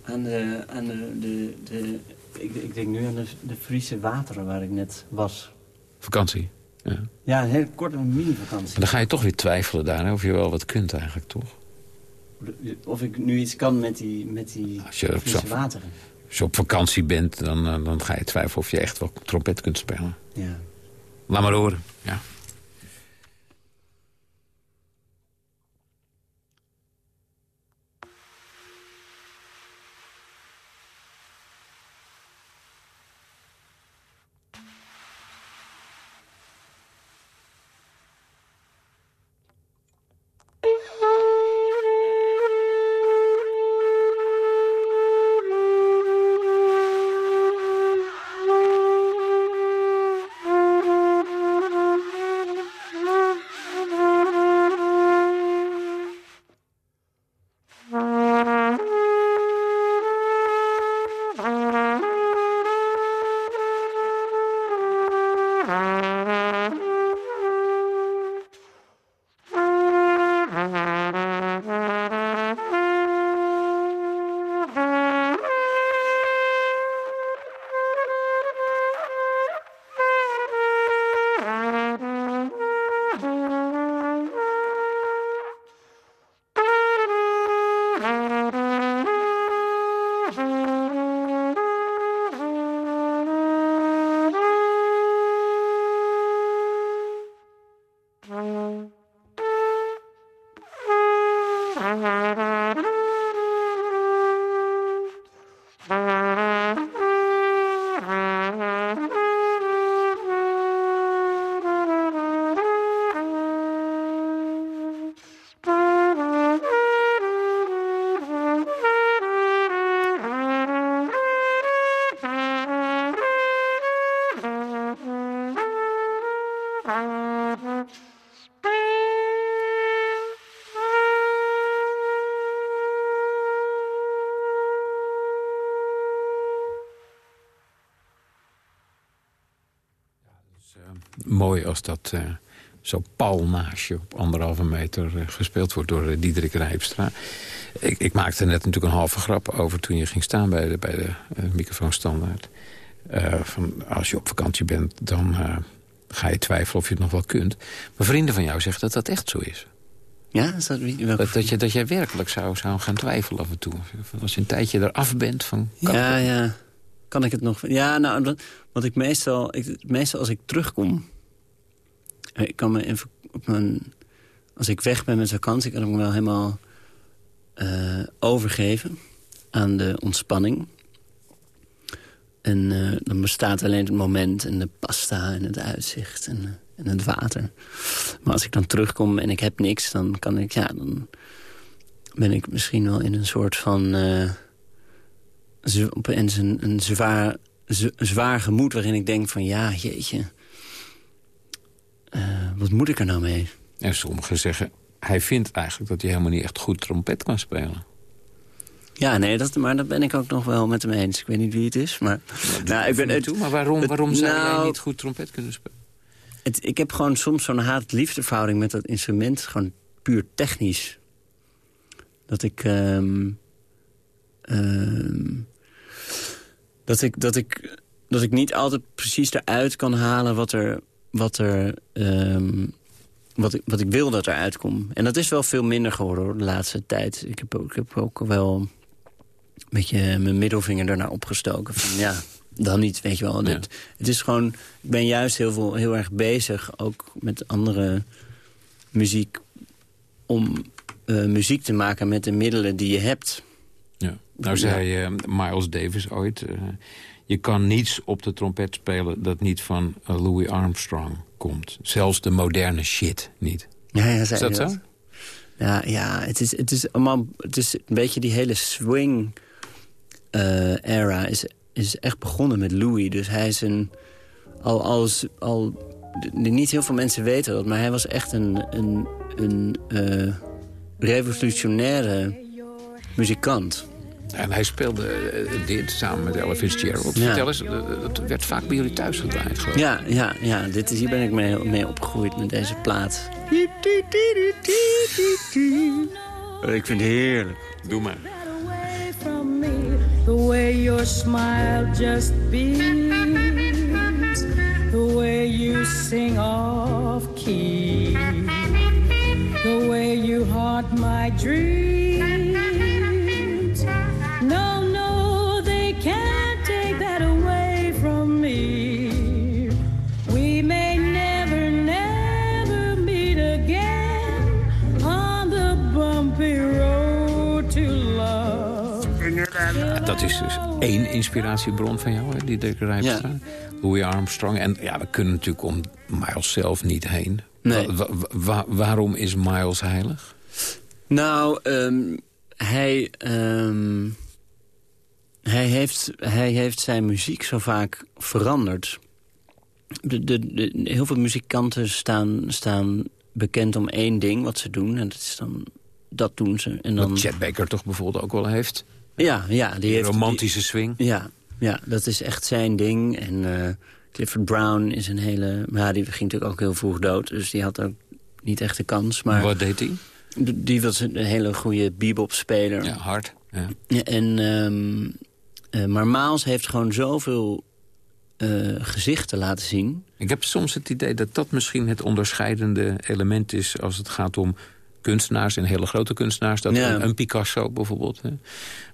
aan, de, aan de, de, de ik, ik denk nu aan de, de Friese wateren waar ik net was. Vakantie. Ja. Ja, een hele korte mini-vakantie. Maar dan ga je toch weer twijfelen daar, hè, of je wel wat kunt eigenlijk, toch? Of ik nu iets kan met die, met die Als je op wateren. Als je op vakantie bent, dan, eh, dan ga je twijfelen of je echt wel trompet kunt spelen. Ja. Laat maar horen, ja. Mooi als dat eh, zo pal naast je op anderhalve meter eh, gespeeld wordt door eh, Diederik Rijpstra. Ik, ik maakte net natuurlijk een halve grap over toen je ging staan bij de, bij de microfoonstandaard. Van als je op vakantie bent, dan ga je twijfelen of je het nog wel kunt. Maar vrienden van jou zeggen dat dat echt zo is. Ja, is dat welke Dat, dat, je, dat jij werkelijk zou, zou gaan twijfelen af en toe. Van Als je een tijdje eraf bent van... Ja, ja. Kan ik het nog... Ja, nou, wat ik meestal... Ik, meestal als ik terugkom... Ik kan me even op mijn... Als ik weg ben met vakantie, kan ik me wel helemaal eh, overgeven aan de ontspanning. En eh, dan bestaat alleen het moment en de pasta en het uitzicht en, eh, en het water. Maar als ik dan terugkom en ik heb niks, dan kan ik, ja, dan ben ik misschien wel in een soort van... eh, z- opeens een, een zwaar, zwaar gemoed waarin ik denk van... ja, jeetje, eh, wat moet ik er nou mee? En sommigen zeggen, hij vindt eigenlijk dat hij helemaal niet echt goed trompet kan spelen. Ja, nee, dat, maar dat ben ik ook nog wel met hem eens. Ik weet niet wie het is, maar... nou, ik ben, het, toe, maar waarom, het- waarom zou jij nou, niet goed trompet kunnen spelen? het- ik heb gewoon soms zo'n haat-liefdeverhouding met dat instrument. Gewoon puur technisch. Dat ik... ehm, ehm, dat, ik, dat, ik, dat ik niet altijd precies eruit kan halen wat er... Wat er ehm, wat ik, wat ik wil dat eruit komt. En dat is wel veel minder geworden hoor, de laatste tijd. Ik heb ook, ik heb ook wel een beetje mijn middelvinger ernaar opgestoken. Van, ja, dan niet, weet je wel. Het, het is gewoon, ik ben juist heel, veel, heel erg bezig, ook met andere muziek... om eh, muziek te maken met de middelen die je hebt. Ja. Nou zei uh, Miles Davis ooit... Uh, je kan niets op de trompet spelen dat niet van Louis Armstrong komt. Zelfs de moderne shit niet. Ja, ja, is dat, dat zo? Ja, ja het, is, het, is allemaal, het is een beetje die hele swing-era... is, is echt begonnen met Louis. Dus hij is een... Al, als, al, niet heel veel mensen weten dat, maar hij was echt een, een, een uh, revolutionaire muzikant. En hij speelde uh, dit samen met Ella Fitzgerald. Ja. Vertel eens, dat werd vaak bij jullie thuis gedraaid, geloof ik. Ja, ja, ja dit is, hier ben ik mee, mee opgegroeid met deze plaat. Ik vind het heerlijk. Doe maar. The way your smile just beams The way you sing off key The way you haunt my dreams dat is dus één inspiratiebron van jou, hè, die Dirk Rijpstra. Ja. Louis Armstrong. En ja, we kunnen natuurlijk om Miles zelf niet heen. Nee. Wa wa wa waarom is Miles heilig? Nou, um, hij, um, hij, heeft, hij heeft zijn muziek zo vaak veranderd. De, de, de, heel veel muzikanten staan, staan bekend om één ding wat ze doen. En dat is dan dat doen ze. En dan... Wat Chet Baker toch bijvoorbeeld ook wel heeft? Ja, ja. Die, die heeft, romantische swing. Ja, ja, dat is echt zijn ding. En uh, Clifford Brown is een hele... Maar die ging natuurlijk ook heel vroeg dood. Dus die had ook niet echt de kans. Maar Wat deed hij? Die was een hele goede bebop-speler. Ja, hard. Ja. ja en, um, uh, maar Maals heeft gewoon zoveel uh, gezichten laten zien. Ik heb soms het idee dat dat misschien het onderscheidende element is... als het gaat om kunstenaars en hele grote kunstenaars. Dat Ja. een, Picasso bijvoorbeeld. Hè.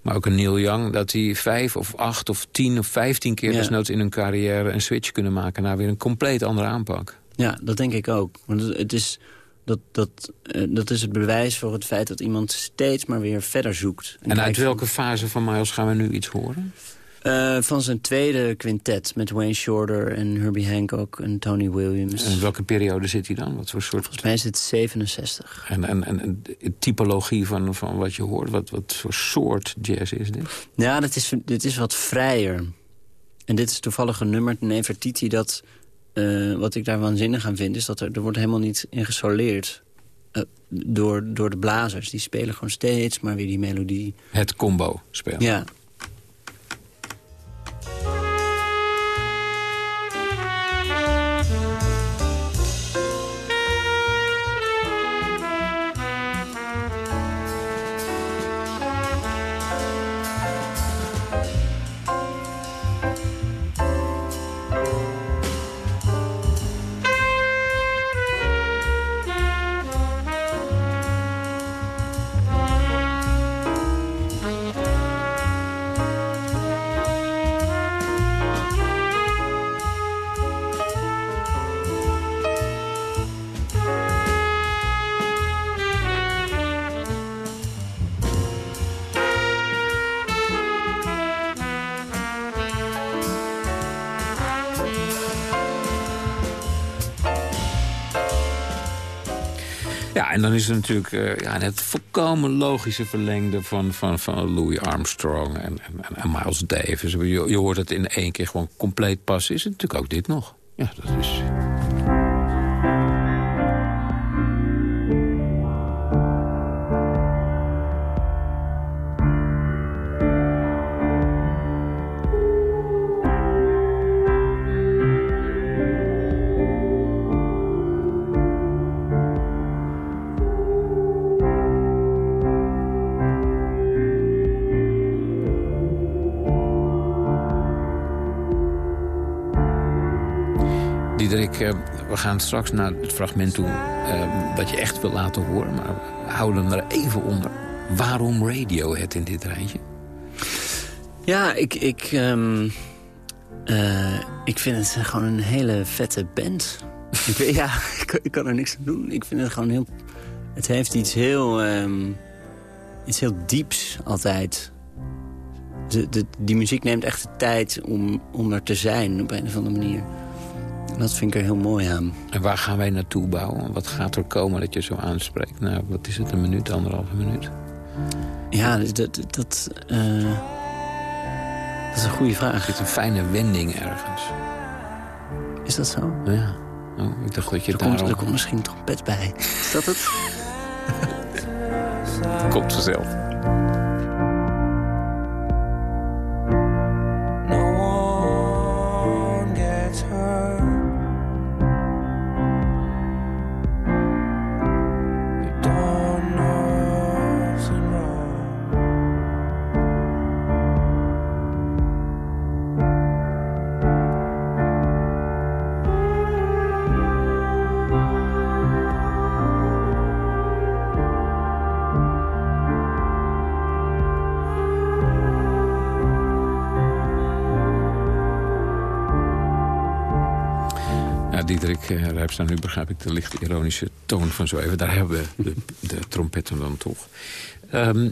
Maar ook een Neil Young. Dat die vijf of acht of tien of vijftien keer desnoods in hun carrière... een switch kunnen maken naar weer een compleet andere aanpak. Ja, dat denk ik ook. Want het- is, dat, dat, eh, dat is het bewijs voor het feit dat iemand steeds maar weer verder zoekt. En uit kijkt welke fase van Miles gaan we nu iets horen? Eh, van zijn tweede quintet met Wayne Shorter en Herbie Hancock en Tony Williams. En in welke periode zit hij dan? Wat voor soort... Volgens mij is het 67. En, en, en, de typologie van, van wat je hoort, wat, wat voor soort jazz is dit? Ja, dit is, dit is wat vrijer. En dit is toevallig genummerd Nefertiti. Dat, eh, wat ik daar waanzinnig aan vind, is dat er, er wordt helemaal niet in gesoleerd. eh, door, door de blazers. Die spelen gewoon steeds maar weer die melodie. Het combo spelen. Ja. En dan is er natuurlijk eh, ja, het volkomen logische verlengde van, van, van Louis Armstrong en, en, en Miles Davis. Je, je hoort het in één keer gewoon compleet passen. Is het natuurlijk ook dit nog. Ja, dat is... gaan straks naar het fragment toe eh, dat je echt wil laten horen. Maar we houden hem er even onder. Waarom Radiohead in dit rijtje? Ja, ik, ik, ehm, eh, ik vind het gewoon een hele vette band. ik, weet- ja, ik, ik kan er niks aan doen. Ik vind het gewoon heel... Het heeft iets heel... ehm, iets heel dieps altijd. De, de, die muziek neemt echt de tijd om, om er te zijn op een of andere manier. Dat vind ik er heel mooi aan. En waar gaan wij naartoe bouwen? Wat gaat er komen dat je zo aanspreekt? Nou, wat is het, een minuut, anderhalve minuut? Ja, dat... dat, dat, eh, dat is een goede vraag. Er zit een fijne wending ergens. Is dat zo? Ja. Oh, ik dacht dat je er komt, daarom- er komt misschien een trompet bij. Is dat het? Komt vanzelf. Diederik uh, Rijpstra, nu begrijp ik de licht ironische toon van zo even. Daar hebben we de, de trompetten dan toch. Ehm,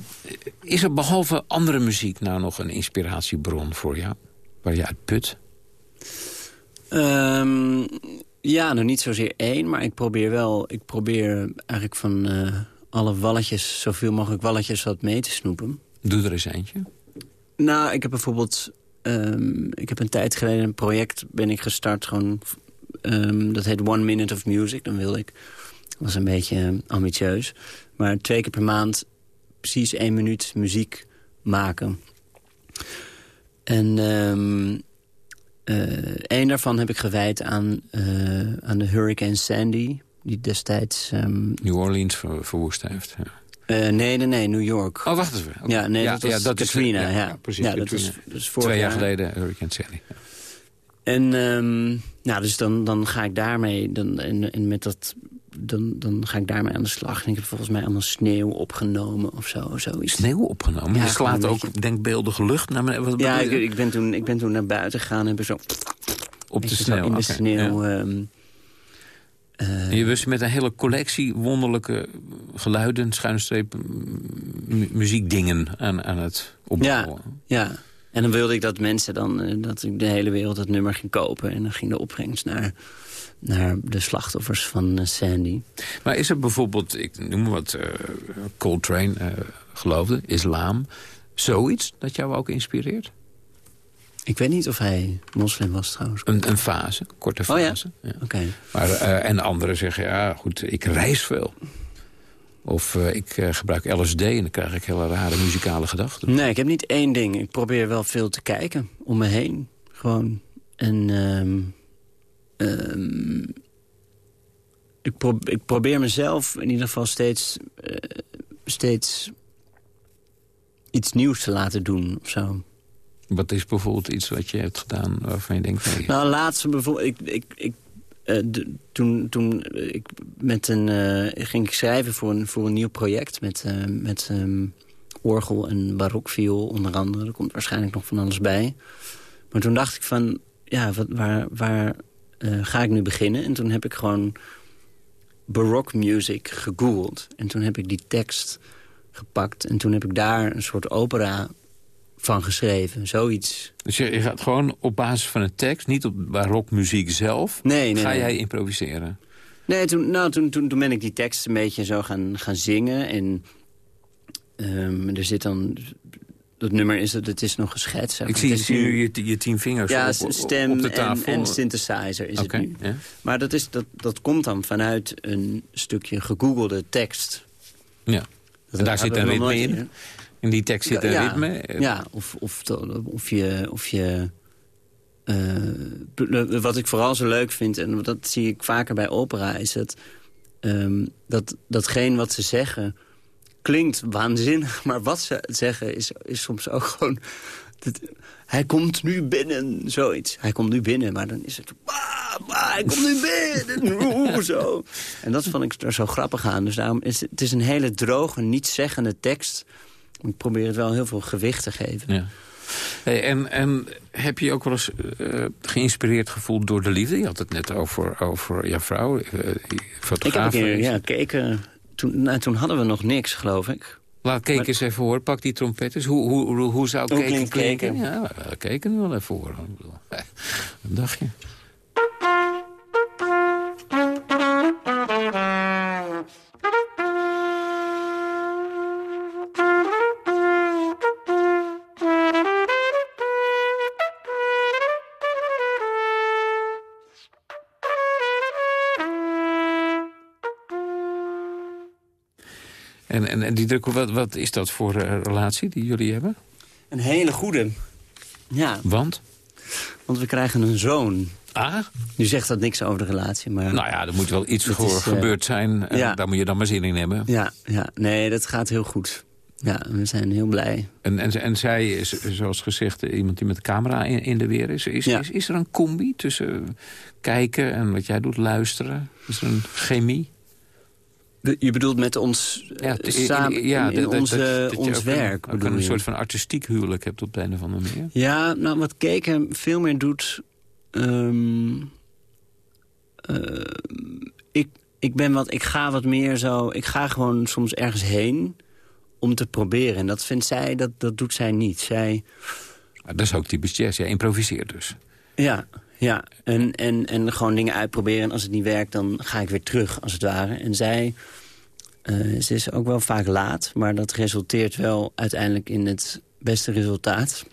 is er behalve andere muziek nou nog een inspiratiebron voor jou? Waar je uit put? Ehm, ja, nou niet zozeer één, maar ik probeer wel... Ik probeer eigenlijk van eh, alle walletjes, zoveel mogelijk walletjes wat mee te snoepen. Doe er eens eentje. Nou, ik heb bijvoorbeeld... ehm, ik heb een tijd geleden een project ben ik gestart. Gewoon, ehm, dat heet One Minute of Music. Dan wilde ik... Dat was een beetje eh, ambitieus. Maar twee keer per maand precies één minuut muziek maken. En ehm één daarvan heb ik gewijd aan, eh, aan de Hurricane Sandy. Die destijds... ehm, New Orleans ver, verwoest heeft. Ja. eh, nee, nee, nee, New York. Oh, wacht even. Oké. Ja, nee, Ja, dat was ja, dat is- Katrina. ja, ja, ja, precies, Ja, dat Katrina. is, dat is vorig Twee jaar geleden Hurricane Sally. En ehm, nou, dus dan, dan ga ik daarmee, dan, en, en met dat, dan, dan ga ik daarmee aan de slag. En ik heb volgens mij allemaal sneeuw opgenomen of zo. Zoiets. Sneeuw opgenomen? Ja, je slaat ook denkbeeldige lucht naar. Wat Ja, ik, ik, ben toen, ik ben toen naar buiten gegaan en heb zo... Op de sneeuw, In de sneeuw. ehm, je was met een hele collectie wonderlijke geluiden, schuinstreep, mu- muziekdingen aan, aan het opbouwen. ja, ja. En dan wilde ik dat mensen dan, eh, dat ik de hele wereld het nummer ging kopen. En dan ging de opbrengst naar, naar de slachtoffers van eh, Sandy. Maar is er bijvoorbeeld, ik noem wat, eh, Coltrane eh, geloofde, islam, zoiets dat jou ook inspireert? Ik weet niet of hij moslim was trouwens. Een, een fase, een korte Oh ja? fase. ja. Oké. Maar, en anderen zeggen, ja goed, ik reis veel. Of eh, ik eh, gebruik LSD en dan krijg ik hele rare muzikale gedachten. Nee, ik heb niet één ding. Ik probeer wel veel te kijken om me heen. Gewoon. En ehm, ehm, ik, pro ik probeer mezelf in ieder geval steeds, eh, steeds iets nieuws te laten doen of zo. Wat is bijvoorbeeld iets wat je hebt gedaan waarvan je denkt... Nee, Nou, laatst bijvoorbeeld... Ik, ik, ik, de- toen toen ik met een, eh, ging ik schrijven voor een, voor een nieuw project... met, eh, met ehm, orgel en barokviool onder andere. Er komt waarschijnlijk nog van alles bij. Maar toen dacht ik van... Ja, wat, waar, waar eh, ga ik nu beginnen? En toen heb ik gewoon baroque music gegoogeld. En toen heb ik die tekst gepakt. En toen heb ik daar een soort opera van geschreven. Zoiets. Dus je, je gaat gewoon op basis van een tekst, niet op barokmuziek zelf... Nee, nee, ga nee. jij improviseren. Nee, toen, nou, toen, toen, toen ben ik die tekst een beetje zo gaan, gaan zingen. En ehm, er zit dan... Dat nummer is het, het is nog geschetst. zeg Ik zie, Het nu- je, je tien vingers ja, op, stem op de en, tafel. en synthesizer is het nu. ja. Maar dat, is, dat, dat komt dan vanuit een stukje gegoogelde tekst. Ja. Dat En daar zit een nog ritme nooit in. In die tekst zit een ja, ritme. Ja, of, of, of je... Of je eh, wat ik vooral zo leuk vind, en dat zie ik vaker bij opera... is dat, ehm, dat datgene wat ze zeggen klinkt waanzinnig... maar wat ze zeggen is, is soms ook gewoon... dat- hij komt nu binnen, zoiets. Hij komt nu binnen, maar dan is het... "Wah!" pa, ik kom nu binnen. Oeh, zo. En dat vond ik er zo grappig aan. Dus daarom is het, het is een hele droge, nietszeggende tekst. Ik probeer het wel heel veel gewicht te geven. Ja. Hey, en, en heb je ook wel eens eh, geïnspireerd gevoeld door de liefde? Je had het net over, over jouw vrouw, uh, die Ik heb een keer ja, gekeken. Toen, nou, toen hadden we nog niks, geloof ik. Laat Keken eens even horen, pak die trompet eens. Hoe, hoe, hoe, hoe zou Keken klinken? Keken? Ja, we Keken wel even horen. Eh, Wat dacht je? En, en, en die druk, wat, wat is dat voor eh, relatie die jullie hebben? Een hele goede. Ja. Want? Want we krijgen een zoon. Ah? Nu zegt dat niks over de relatie, maar... Nou ja, er moet wel iets voor is, eh, gebeurd zijn. Ja. Daar moet je dan maar zin in hebben. Ja, ja, nee, dat gaat heel goed. Ja, we zijn heel blij. En, en, en zij is, zoals gezegd, iemand die met de camera in, in de weer is. Is, is. is er een combi tussen kijken en wat jij doet, luisteren? Is er een chemie? Je bedoelt met ons Ja, eh, samen ja, in, in dat- dat- onze, je ons werk, Een, bedoel een je? soort van artistiek huwelijk hebt op de een of andere manier. Ja, nou, wat Keken veel meer doet... ehm, eh, ik, ik, ben wat, ik ga wat meer zo... Ik ga gewoon soms ergens heen om te proberen. En dat vindt zij, dat, dat doet zij niet. Zij... Dat is ook typisch jazz. Jij improviseert dus. Ja, ja. En, en, en gewoon dingen uitproberen. En als het niet werkt, dan ga ik weer terug, als het ware. En zij... eh, ze is ook wel vaak laat, maar dat resulteert wel uiteindelijk in het beste resultaat.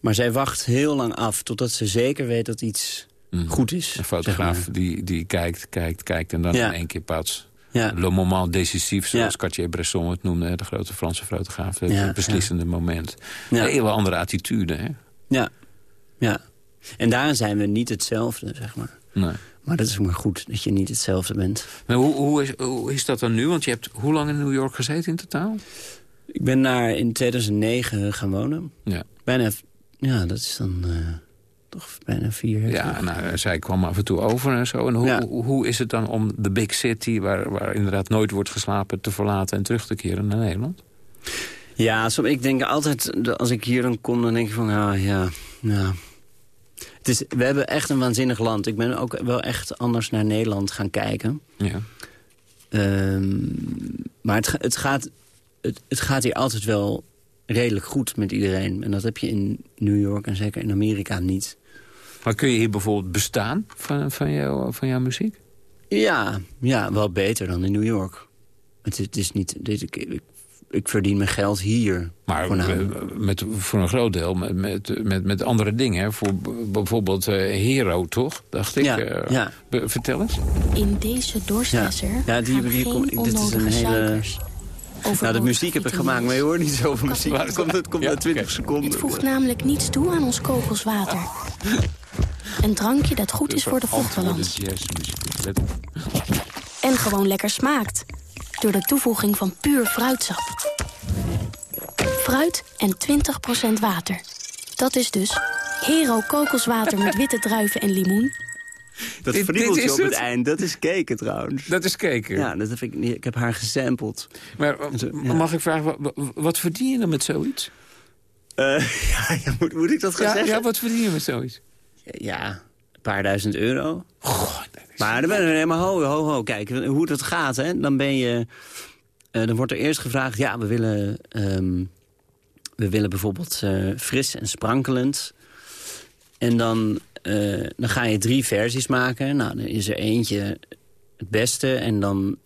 Maar zij wacht heel lang af totdat ze zeker weet dat iets goed is. Een fotograaf zeg maar. die, die kijkt, kijkt, kijkt en dan Ja. in één keer pats. Ja. Le moment décisif, zoals Ja. Cartier-Bresson het noemde. De grote Franse fotograaf. Het Ja, beslissende moment. Een hele andere attitude, hè? Ja, ja. En daarin zijn we niet hetzelfde, zeg maar. Nee. Maar dat is maar goed, dat je niet hetzelfde bent. Maar hoe, hoe, is, hoe is dat dan nu? Want je hebt hoe lang in New York gezeten in totaal? Ik ben daar in 2009 gaan wonen. Ja. Bijna, ja, dat is dan eh, toch bijna vier jaar. Ja, nou, zij kwam af en toe over en zo. En hoe, Ja. hoe, is het dan om de big city... Waar, waar inderdaad nooit wordt geslapen, te verlaten en terug te keren naar Nederland? Ja, ik denk altijd, als ik hier dan kom, dan denk ik van, ja, ja, ja. Het is, we hebben echt een waanzinnig land. Ik ben ook wel echt anders naar Nederland gaan kijken. Ja. Ehm, maar het, het, gaat, het, het gaat hier altijd wel redelijk goed met iedereen. En dat heb je in New York en zeker in Amerika niet. Maar kun je hier bijvoorbeeld bestaan van, van, jou, van jouw muziek? Ja, ja, wel beter dan in New York. Het, is- het is niet... Dit, ik, ik, ik verdien mijn geld hier. Maar eh, met, voor een groot deel met, met, met, met andere dingen. Hè? Voor bijvoorbeeld eh, Hero, toch? Dacht ik. Ja, Eh, ja. vertel eens. In deze doorstresser Ja, die, gaan die, geen kom- dit is een onnodige hele... suikers. Nou, de muziek heb ik gemaakt, maar je hoort niet zoveel muziek. Het komt, het komt na 20 seconden. Het voegt namelijk niets toe aan ons kokoswater. Een drankje dat goed is voor de vochtbalans. En gewoon lekker smaakt. Door de toevoeging van puur fruitsap. Fruit en 20% water. Dat is dus Hero kokoswater met witte druiven en limoen. Dat Dit- friemeltje dit is op het het? eind, dat is keken trouwens. Dat is keken? Ja, dat heb ik, niet- ik heb haar gesampled. Maar mag ik vragen, wat, wat verdien je dan met zoiets? Eh, ja, moet, moet ik dat gaan Ja, zeggen? ja, wat verdien je met zoiets? Ja, een paar duizend euro. Maar dan ben je helemaal ho, ho, ho. Kijk, hoe dat gaat, hè. Dan ben je... eh, dan wordt er eerst gevraagd, ja, we willen... ehm, we willen bijvoorbeeld eh, fris en sprankelend. En dan, eh, dan ga je drie versies maken. Nou, dan is er eentje het beste. En dan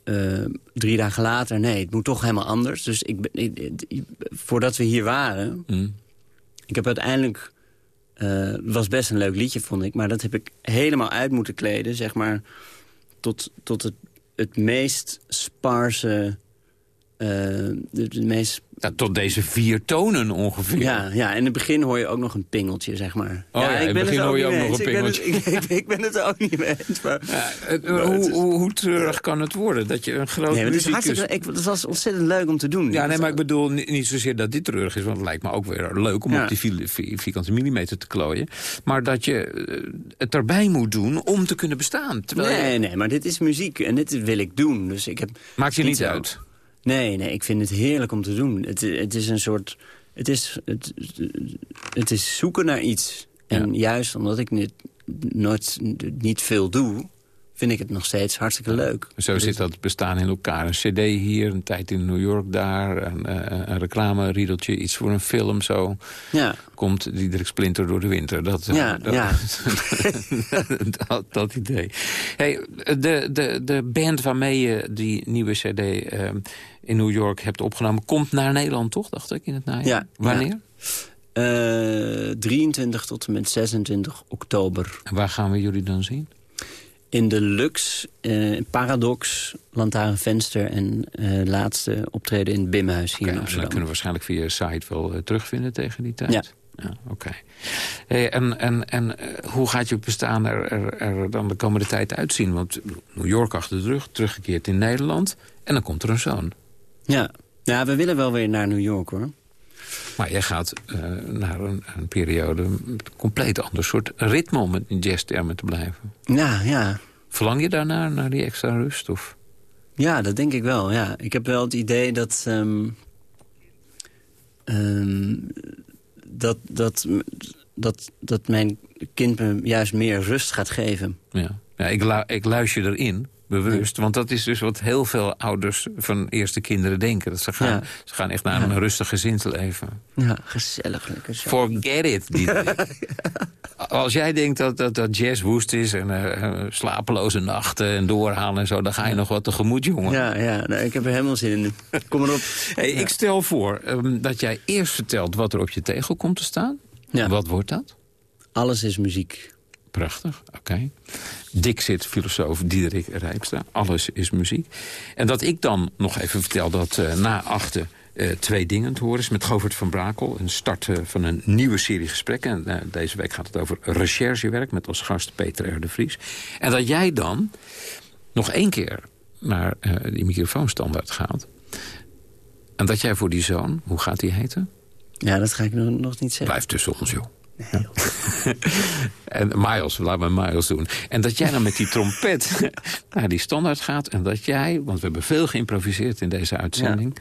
drie dagen later, nee, het moet toch helemaal anders. Dus ik, ben- ik, ik- voordat we hier waren... Ik heb uiteindelijk... eh, het was best een leuk liedje, vond ik. Maar dat heb ik helemaal uit moeten kleden, zeg maar... tot, tot het, het meest sparse eh, de, de meest... tot deze vier tonen ongeveer. Ja, ja, en in het begin hoor je ook nog een pingeltje, zeg maar. Oh ja, in het begin hoor je ook nog een eens. Ik ben het- pingeltje. Ik, ik, ik ben het ook niet mee eens. Maar, hoe, hoe, hoe treurig kan het worden dat je een groot nee, maar het is muzikus... hartstikke, ik, het was ontzettend leuk om te doen. Ja, nee, maar ik bedoel niet, niet zozeer dat dit treurig is... want het lijkt me ook weer leuk om Ja. op die vi- vi- vierkante millimeter te klooien. Maar dat je eh, het erbij moet doen om te kunnen bestaan. Terwijl je- Nee, nee, maar dit is muziek en dit wil ik doen. Dus ik heb Maakt je niet uit? Nee, nee, ik vind het heerlijk om te doen. Het, het is een soort... Het is, het, het is zoeken naar iets. En juist omdat ik niet, nooit, niet veel doe... vind ik het nog steeds hartstikke leuk. Zo zit dat bestaan in elkaar. Een cd hier, een tijd in New York daar... een, eh, een reclame-riedeltje, iets voor een film zo... Ja. komt Diederik Splinter door de winter. Dat, eh, Ja, dat, ja. dat, dat idee. Hey, de, de, de band waarmee je die nieuwe cd eh, in New York hebt opgenomen... komt naar Nederland, toch, dacht ik, in het najaar? Ja, Wanneer? Eh, 23 tot en met 26 oktober. En waar gaan we jullie dan zien? In de Lux, eh, Paradox, Lantaarnvenster... en eh, laatste optreden in het Bimhuis hier in en Amsterdam. dat kunnen we waarschijnlijk via je site wel eh, terugvinden tegen die tijd. Ja. Ja, oké. Hey, en en, en eh, hoe gaat je bestaan er, er, er dan de komende tijd uitzien? Want New York achter de rug, teruggekeerd in Nederland... en dan komt er een zoon. Ja. ja, we willen wel weer naar New York, hoor. Maar jij gaat eh, naar een, een periode met een compleet ander soort ritme... om in jazztermen te blijven. Ja, ja. Verlang je daarnaar, naar die extra rust? Of? Ja, dat denk ik wel, ja. Ik heb wel het idee dat... ehm, ehm, dat, dat, dat, dat mijn kind me juist meer rust gaat geven. Ja. Ja, ik, lu ik luister erin, bewust. Want dat is dus wat heel veel ouders van eerste kinderen denken. Dat ze, gaan, Ja. ze gaan echt naar Ja. een rustig gezinsleven. Ja, gezellig. zo. Forget it. Als jij denkt dat, dat, dat jazz woest is en eh, slapeloze nachten en doorhalen en zo... dan ga je nog wat tegemoet, jongen. Ja, ja nou, ik heb er helemaal zin in. Kom maar op. Hey, Ik stel voor ehm, dat jij eerst vertelt wat er op je tegel komt te staan. Ja. Wat wordt dat? Alles is muziek. Prachtig, oké. Dik zit filosoof Diederik Rijpstra. Alles is muziek. En dat ik dan nog even vertel dat eh, na achten eh, twee dingen te horen is met Govert van Brakel. Een start eh, van een nieuwe serie gesprekken. En, deze week gaat het over recherchewerk met als gast Peter R. de Vries. En dat jij dan nog één keer naar die microfoonstandaard gaat. En dat jij voor die zoon, hoe gaat die heten? Ja, dat ga ik nog, nog niet zeggen. Blijf tussen ons, joh. en Miles, laat me Miles doen. En dat jij dan met die trompet naar die standaard gaat... en dat jij, want we hebben veel geïmproviseerd in deze uitzending...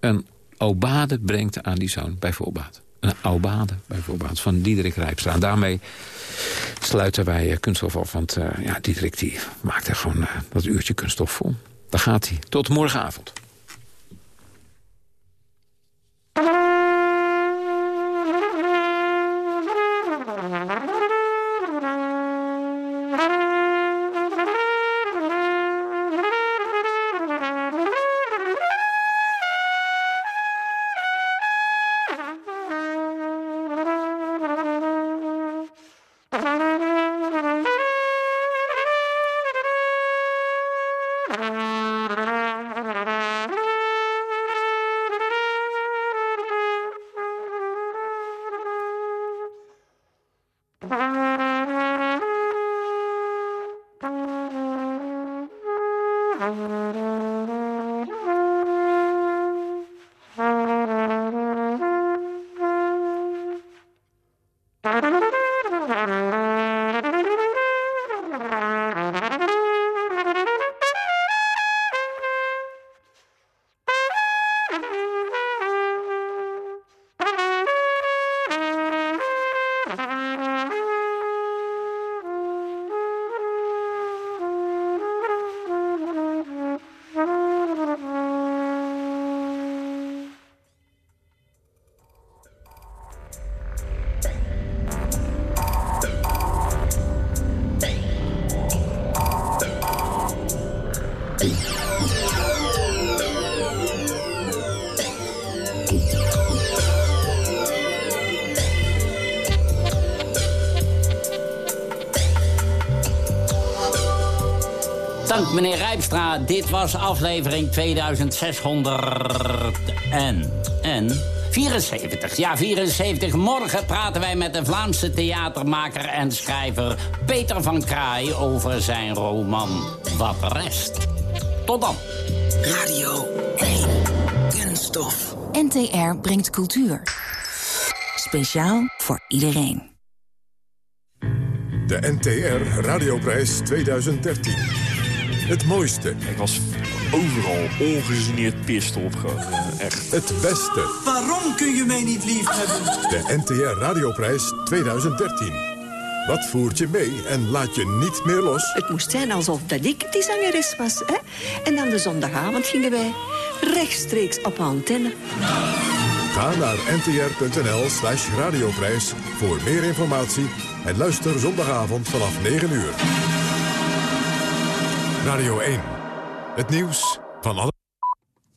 een obade brengt aan die zoon, bijvoorbeeld. Een obade, bijvoorbeeld, van Diederik Rijpstra. En daarmee sluiten wij eh, Kunststof af. Want eh, ja, Diederik die maakt er gewoon eh, dat uurtje kunststof vol. Daar gaat hij. Tot morgenavond. Dit was aflevering 2600 en... en... 74, ja 74. Morgen praten wij met de Vlaamse theatermaker en schrijver Peter van Kraai over zijn roman Wat Rest. Tot dan. Radio 1. Kunststof. NTR brengt cultuur. Speciaal voor iedereen. De NTR Radioprijs 2013. Het mooiste. Ik was overal ongegeneerd pist op. gewoon, eh, Echt. Het beste. Waarom kun je mij niet lief hebben? De NTR Radioprijs 2013. Wat voert je mee en laat je niet meer los? Het moest zijn alsof dat ik die zangeres was. Hè? En dan de zondagavond gingen wij rechtstreeks op antenne. Ga naar ntr.nl slash radioprijs voor meer informatie... en luister zondagavond vanaf 9 uur. Radio 1. Het nieuws